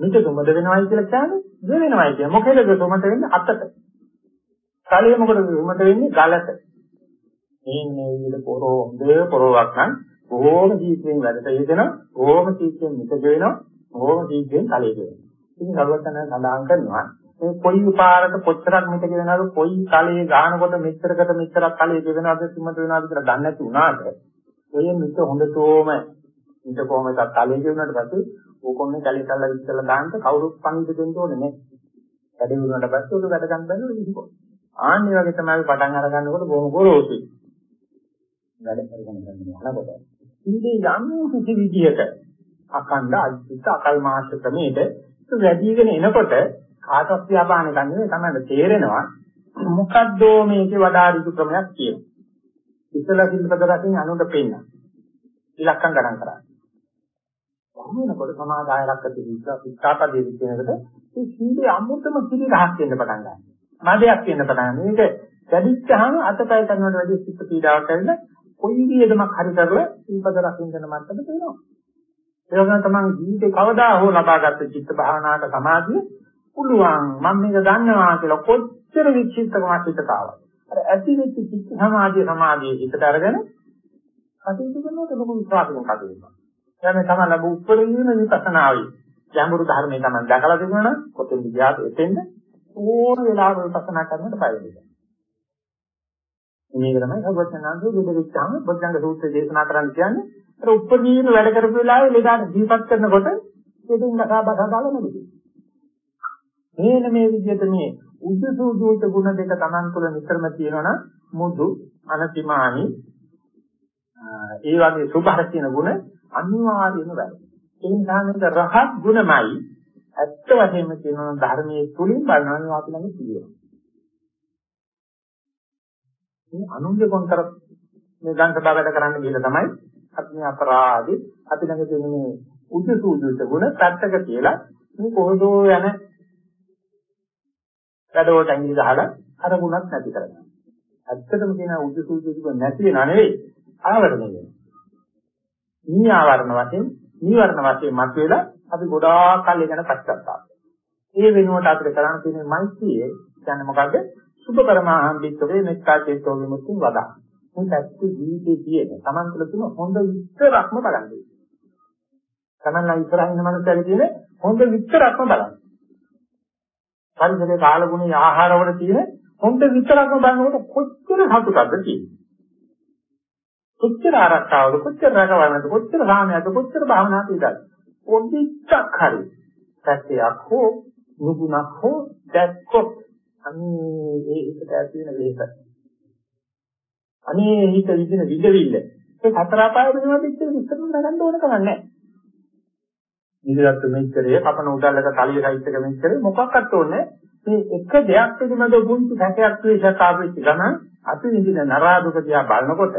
මිට දුමද වෙනවයි කියලා කියන්නේ දෙවෙනවයි කියන්නේ. මොකේද දුමත වෙන්නේ අතට. කලිය මොකටද දුමත වෙන්නේ ගලට. මේ විදිහට පොරෝ හොඳ පොරොවක් නම් බොහෝම ජීවිතෙන් වැඩට යෙදෙනවා. බොහෝම ජීවිතෙන් මිට වෙනවා. බොහෝම ජීවිතෙන් කලිය වෙනවා. ඉතින් සර්වඥයන් සඳහන් කරනවා මේ කොයි උපාරක කොච්චරක් මිට ගෙනනවද කොයි කලයේ ගහනකොට මෙච්චරකට මෙච්චරක් කලයේ ගෙනනවද සිමත වෙනවද කියලා දන්නේ නැති වුණාට ඔය මිට හොඳටම මිට කොහොමද කලයේ ගෙවුනට පස්සේ ඕකොන්නේ කලේ කල්ලා ඉස්සලා දාන්න කවුරුත් පණිවිඩ දෙන්න ඕනේ නැහැ. වැඩ වුණාට පස්සේ උඩ වැඩ ගන්න බැලුවොත් ඉතිකො. ආන්නේ වගේ තමයි පටන් අරගන්නකොට බොහොම ගොරෝසුයි. වැඩ කරගෙන යනකොට ඉතින් යම් කිසි විදිහක අකණ්ඩ අජිත අකල් මාස ක්‍රමයේද වැඩිගෙන එනකොට කාටවත් ව්‍යාපාරණ ගන්නේ තමයි තේරෙනවා මොකද්ද මේකේ වඩා ඍජු ක්‍රමයක් කියනවා. ඉස්සලා සිල්පද රකින්න අනුන්ට පෙන්න. ඉලක්කම් ගණන් කරන්නේ. කොහොමනකොට සමාදාය රක්කති විස්සා පිටාපදේ විදිනකොට මේ සීලේ අමුතම කිරි රහක් වෙන්න පටන් ගන්නවා. මදයක් වෙන්න පටන් ගන්නවා. මේක වැඩිච්චාම අතපය කරනකොට වැඩි සිත් පීඩාවක් ඇවිල්ලා කොයි විදිහටමක් හරි කරලා සිල්පද රකින්න මට්ටමට එනවා. ඒ වගේම තමයි ජීවිතේ කවදා හෝ ලබාගත් චිත්ත භාවනාවට සමාධිය පුළුවන් මම මේක දන්නවා කියලා කොච්චර විචිත්තකමක් හිතට ආවා. අර ඇති වෙච්ච චිත්ත සමාධිය සමාධිය හිතට අරගෙන කටයුතු කරනකොට ලොකු විශ්වාසයක් කටයුතු කරනවා. එයානේ තමයි ලැබු උත්තරීන විපස්සනාවයි. ගැඹුරු ධර්මයේ තමයි දැකලා තිබුණා නම් කොතෙන්ද ගියාද එතෙන්ද ඕන වෙලාවක විපස්සනා කරනකොට බය වෙනවා. මේක තමයි සර්වඥාන්සේ දෙදෙවිච්චාම බොද්ධංග සූත්‍රය දේශනා කරන්න කියන්නේ අර උපදීන වැඩ කරපු වෙලාවේ ලෙඩාට ජීවත් කරනකොට දෙදින් නසා බසා දාලා නෙමෙයි. මේන මේ විදිහට මේ උද්දසූදූත ගුණ දෙක Taman තුළ නිතරම තියෙනවනම් මුදු අනතිමානි ඒ වගේ සුභර කියන ගුණ අනිවාර්යයෙන්ම වැඩි. ඒ නිසා මේක රහත් ගුණමයි ඇත්ත වශයෙන්ම කියනවා ධර්මයේ තුලින් බලනවා අපි ළඟ තියෙනවා. මේ අනුන්ගේ කොන්තර මේ ගන්න සභාවට කරන්න ගිහලා තමයි අපි මේ අපරාධي අපි ළඟ තියෙන මේ උද්දසූදූත ගුණ පැත්තක තියලා මේ කොහොදෝ යන වැඩවලට ඇඟිලි ගහලා අර ගුණත් නැති කරගන්නවා. ඇත්තටම කියන උද්දසූචි තිබුණ නැති වෙනා නෙවෙයි ආවරණය වෙනවා. මේ ආවරණ වශයෙන් නීවරණ වශයෙන් මතුවලා අපි ගොඩාක් කල් ඉගෙන පස්සත්තාප. ඒ වෙනුවට අපිට කරන්න තියෙන මෛත්‍රියේ කියන්නේ මොකද්ද? සුභ පරමාහම්බිත්තරේ මෙත්තා චේතෝ විමුක්තිය වදා. මේ පැත්තේ ජීවිතේ තියෙන Taman තුළ තියෙන හොඳ විස්තරක්ම බලන්න. Taman ලා ඉස්සරහින් මනසට තියෙන හොඳ විස්තරක්ම බලන්න. පරිසරයේ කාලගුණී ආහාරවල තියෙන හොඳ විතරක්ම බලනකොට කොච්චර සතුටක්ද තියෙන්නේ. කොච්චර ආරක්ෂාවද කොච්චර රැකවරණද කොච්චර සාමයද කොච්චර භාවනාවද ඉදල්. පොඩිච්චක් හරි. සත්‍යයක් හෝ නුගුණක් හෝ දැක්කොත් අනේ ඒ හිතට ඇති වෙන වේස. අනේ හිත විදින විදවිල්ල. ඒ හතර අපාය වෙනවා දෙච්ච විස්තර නගන්න ඕන කමක් නැහැ. නිදගත්තු මෙච්චරය කපන උදල්ලක තලිය සයිත් එක මෙච්චරේ මොකක්වත් ඕනේ මේ එක දෙයක් පිළිබඳ පුංචි හැකයක් ද්වේෂයක් ආවෙච්ච ගමන් අපි විඳින නරාදුක දිහා බලනකොට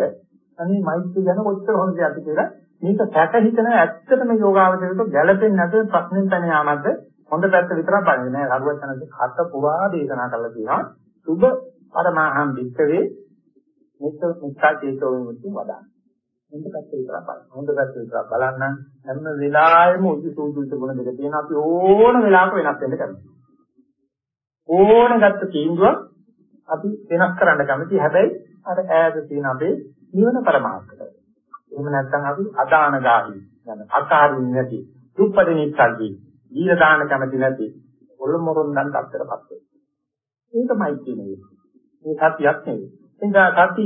අනේ මෛත්‍රී ගැන කොච්චර හොඳ දෙයක්ද කියලා මේක සැක හිතන ඇත්තටම යෝගාවචරයට ගැළපෙන්නේ නැතුව ප්‍රශ්නෙන් තන යාමද හොඳ පැත්ත විතරක් බලන්නේ නෑ රඝුවචනන්සේ හත පුරා දේශනා කරලා තියෙනවා සුබ පරමාහම් වික්කවේ මෙත්ත මුක්ඛා චේතෝ විමුක්ති වදාන හොඳ පැත්ත විතරක් බලන්න. හොඳ පැත්ත විතරක් බලන්න හැම වෙලාවෙම උදි සූදුත ගුණ දෙක තියෙන අපි ඕන වෙලාවක වෙනස් වෙන්න කැමතියි. ඕන ගත්ත තීන්දුවක් අපි වෙනස් කරන්න කැමතියි. හැබැයි අර ඈත තියෙන අපේ නිවන પરමාර්ථය. එහෙම නැත්නම් අපි අදානගාමී යන අකාරින් නැති දුප්පටි නිස්සල්දී දීල දාන කැමති නැති ඔලොමොරොන් දන් තත්තරපත් වෙනවා. ඒකමයි කියන්නේ. මේ සතියක් නෙවෙයි. එනිසා සති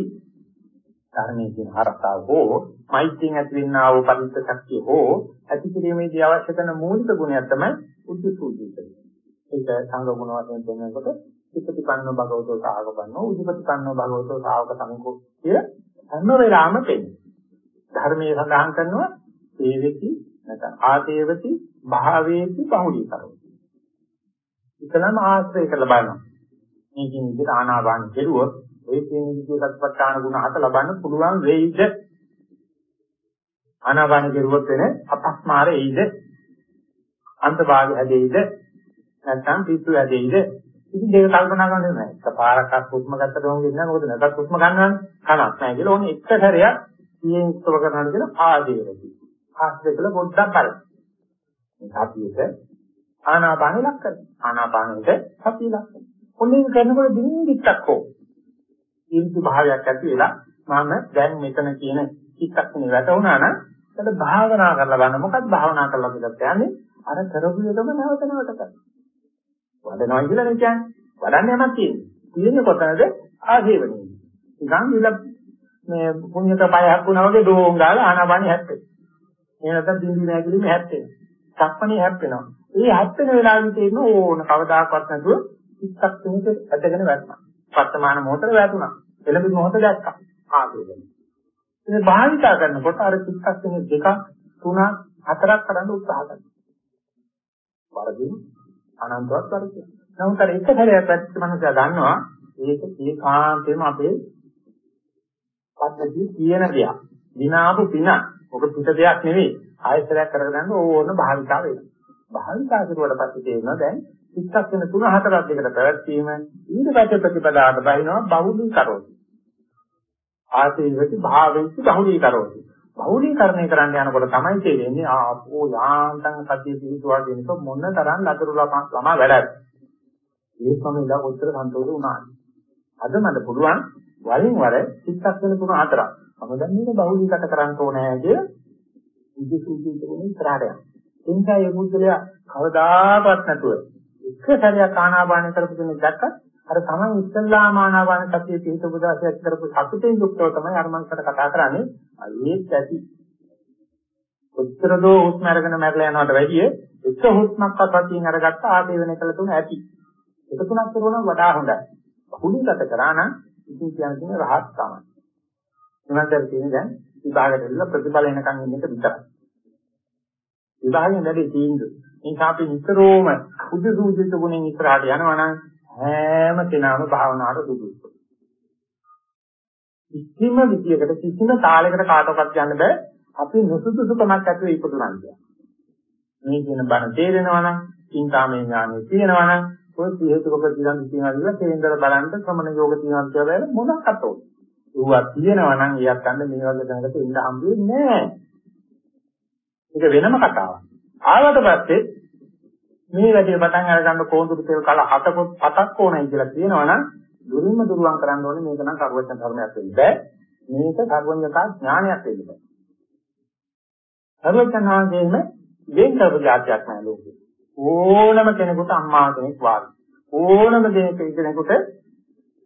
ධර්මයේ තියෙන හරතාව හෝ මෛත්‍රියෙන් ඇතිවෙනා වූ පරිත්‍ත ශක්තිය හෝ ඇති කිරීමේදී අවශ්‍ය කරන මූලික ගුණයක් තමයි උද්දසූචිත. ඒක සංඝ ගුණ වශයෙන් දෙන්නකොට ඉපතිපන්නෝ භගවතෝ සාගපන්නෝ උද්දපතිපන්නෝ භගවතෝ සාවක සමකෝ කිය හැම වෙලාවෙම පෙන්නේ. ධර්මයේ සඳහන් කරනවා ඒවෙති නැත්නම් ආදේවති භාවේති බහුලීකරෝ. ඉතලම ආශ්‍රය කරලා බලනවා. මේකෙන් විදිහට ආනාපාන කෙරුවොත් ඔය කියන විදිහේ සත්පත්තාන ගුණ හත ලබන්න පුළුවන් වෙයිද? ආනාපාන කෙරුවොත් වෙන අපස්මාර එයිද? අන්තභාග හැදෙයිද? නැත්නම් පිස්සු හැදෙයිද? ඉතින් දෙක කල්පනා කරන්න නෑ. එකපාරක් හුස්ම ගත්තට ඕනෙ නෑ. මොකද නැතත් හුස්ම ගන්නවනේ. කනක් නෑ කියලා ඕනේ එක සැරයක් සියෙන් උත්සව කරනවා කියන ආදේවදී. ආශ්‍රය කළ පොඩ්ඩක් බලන්න. මේ සතියේට ආනාපානෙ ලක් කරනවා. ආනාපානෙට සතිය ලක් කරනවා. ඔන්නේ කරනකොට දිනින් දික්ක් හෝ ඉන්දු භාවයක් ඇති වෙලා මම දැන් මෙතන කියන චිත්තක්ෂණේ වැටුණා නම් එතන භාවනා කරලා බලන්න මොකක්ද භාවනා කරලා කියලා කියන්නේ අර කරපු එකම නැවත නැවත කරනවා වඩනවා කියලා නේ කියන්නේ වඩන්න යමක් තියෙන්නේ තියෙන්නේ කොතනද ආශේවණේ නිකන් විල මේ පුණ්‍යක පයයක් වුණා වගේ ඩෝං ගාලා ආනාපානෙ හැප්පේ එහෙම නැත්නම් දින්දි නැගිලිම හැප්පේ සක්මණේ හැප්පෙනවා ඒ හැප්පෙන වෙලාවෙ තේරෙන ඕන කවදාකවත් නැතුව චිත්තක්ෂණෙට ඇදගෙන වැටෙනවා වර්තමාන මොහොතේ වැටුණා. එළඹ මොහොත දැක්කා. ආදේවල. මේ භාවිතා කරනකොට අර චිත්තක්ෂණ දෙකක් තුනක් හතරක් කරන්න උත්සාහ කරනවා. වරදින අනන්තවත් වරදින. නමුත් අර එක සැරයක් පැත්තට මනස ගන්නවා ඒක ඒකාන්තයෙන්ම අපේ පද්ධතිය කියන දෙයක්. විනාපු පින. ඔක පිට දෙයක් නෙවෙයි. ආයතරයක් කරගෙන ඕන භාවිතා වෙනවා. භාවිතා කරුවට පස්සේ තේරෙනවා දැන් චිත්තක්ෂණ 3 4ක් දෙකට පැවැත්වීම ඊට පස්සේ ප්‍රතිපදාවට බහිනවා බහුලී කරෝති. ආසීවති භාවෙච්ච බහුලී කරෝති. බහුලීකරණය කරන්න යනකොට තමයි තේරෙන්නේ ආපෝ යාන්තම් සතිය පිහිටුවා කියනක මොන තරම් ලතුරු ළමා වැඩද. ඒක මම ඉඳලා කොච්චර සන්තෝෂ වුණාද. අද මට පුළුවන් වරින් වර චිත්තක්ෂණ 3 4ක්. මම දැන් මේක බහුලීගත කරන්න ඕනේ කිය ඉදි සුදු ඉතුරුනේ ඉස්සරහට යනවා. එනිසා මේ මුද්දලයා කවදාකවත් නැතුව එක සැරයක් ආනාපාන කරපු කෙනෙක් දැක්කත් අර තමන් ඉස්සල්ලාම ආනාපාන සතිය පිහිටපු දාසයක් කරපු සතුටින් යුක්තව තමයි අර මනසට කතා කරන්නේ. ඒත් ඇති. කොච්චර දෝ හුස්ම අරගෙන මැරලා යනවට වැඩිය එක හුස්මක් අසතියෙන් අරගත්ත ආදේවන කළ තුන ඇති. එක තුනක් කරුණා වඩා හොඳයි. හුලිගත කරා නම් ඉතින් කියන්නේ රහත් තමයි. එනතර තියෙන දැන් විභාගයට එල්ල ප්‍රතිඵල එනකන් ඉන්න එක විතරයි. විභාගයෙන් වැඩි තීන්දුව. ඒක අපි නිතරම බුදු සූචිත ගුණෙන් ඉස්සරහට යනවා නම් හැම කෙනාම භාවනාවට සුදුසුයි. කිසිම විදියකට කිසිම තාලයකට කාටවත් යන්න බෑ අපි නුසුදුසුකමක් ඇතුළේ ඉපදුනා කියන්නේ. මේ කියන බණ තේරෙනවා නම්, චින්තාමය ඥානෙ තියෙනවා නම්, ඔය සිහෙතුක ප්‍රතිලං තියනවා කියලා තේන්දර බලන්න ශ්‍රමණ යෝග තියනවා කියලා මොනක් අතෝ. ඒවා තියෙනවා නම් එයත් ගන්න මේ වගේ දැනකට ඉන්න හම්බ වෙන්නේ නැහැ. ඒක වෙනම කතාවක්. ආවට පස්සේ මේ වැඩේ පටන් අරගන්න කොඳුරු තෙල් කල හතකොත් පතක් ඕනයි කියලා කියනවනම් දුරින්ම දුරුවන් කරන්න ඕනේ මේක නම් කරුවචන ධර්මයක් වෙන්න බෑ. මේක කර්මඤ්ඤතා ඥානයක් වෙන්න බෑ. කරුවචනාංගයේම වෙන් කරපු જાතියක් නෑ ලෝකේ. ඕනම කෙනෙකුට අම්මා කෙනෙක් වාගේ. ඕනම කෙනෙකුට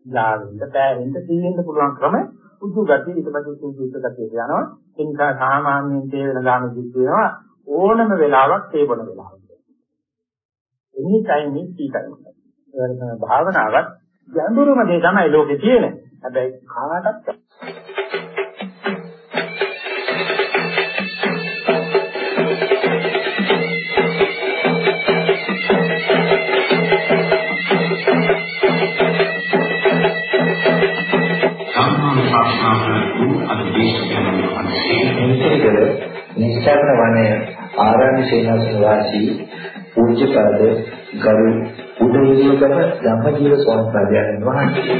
ලාවෙන්න බෑවෙන්න තියෙන්න පුළුවන් ක්‍රම උදු ගතිය ඊට පස්සේ සූදු උත් ගතිය යනවා. ඒ නිසා සාමාන්‍යයෙන් තේ වෙන ගාම සිද්ධ වෙනවා ඕනම වෙලාවක් තේ බොන වෙලාවක්. Any time is tea time. ඒ භාවනාවත් ගැඹුරුම දේ තමයි ලෝකේ තියෙන්නේ. හැබැයි කාටත් මෙතනකල නිස්සාරණ වනය ආරණ්‍ය සේනාසන වාසී පූජ්‍යපද ගරු උදේවිලකම ධම්මජීව ස්වාමීන් වහන්සේ.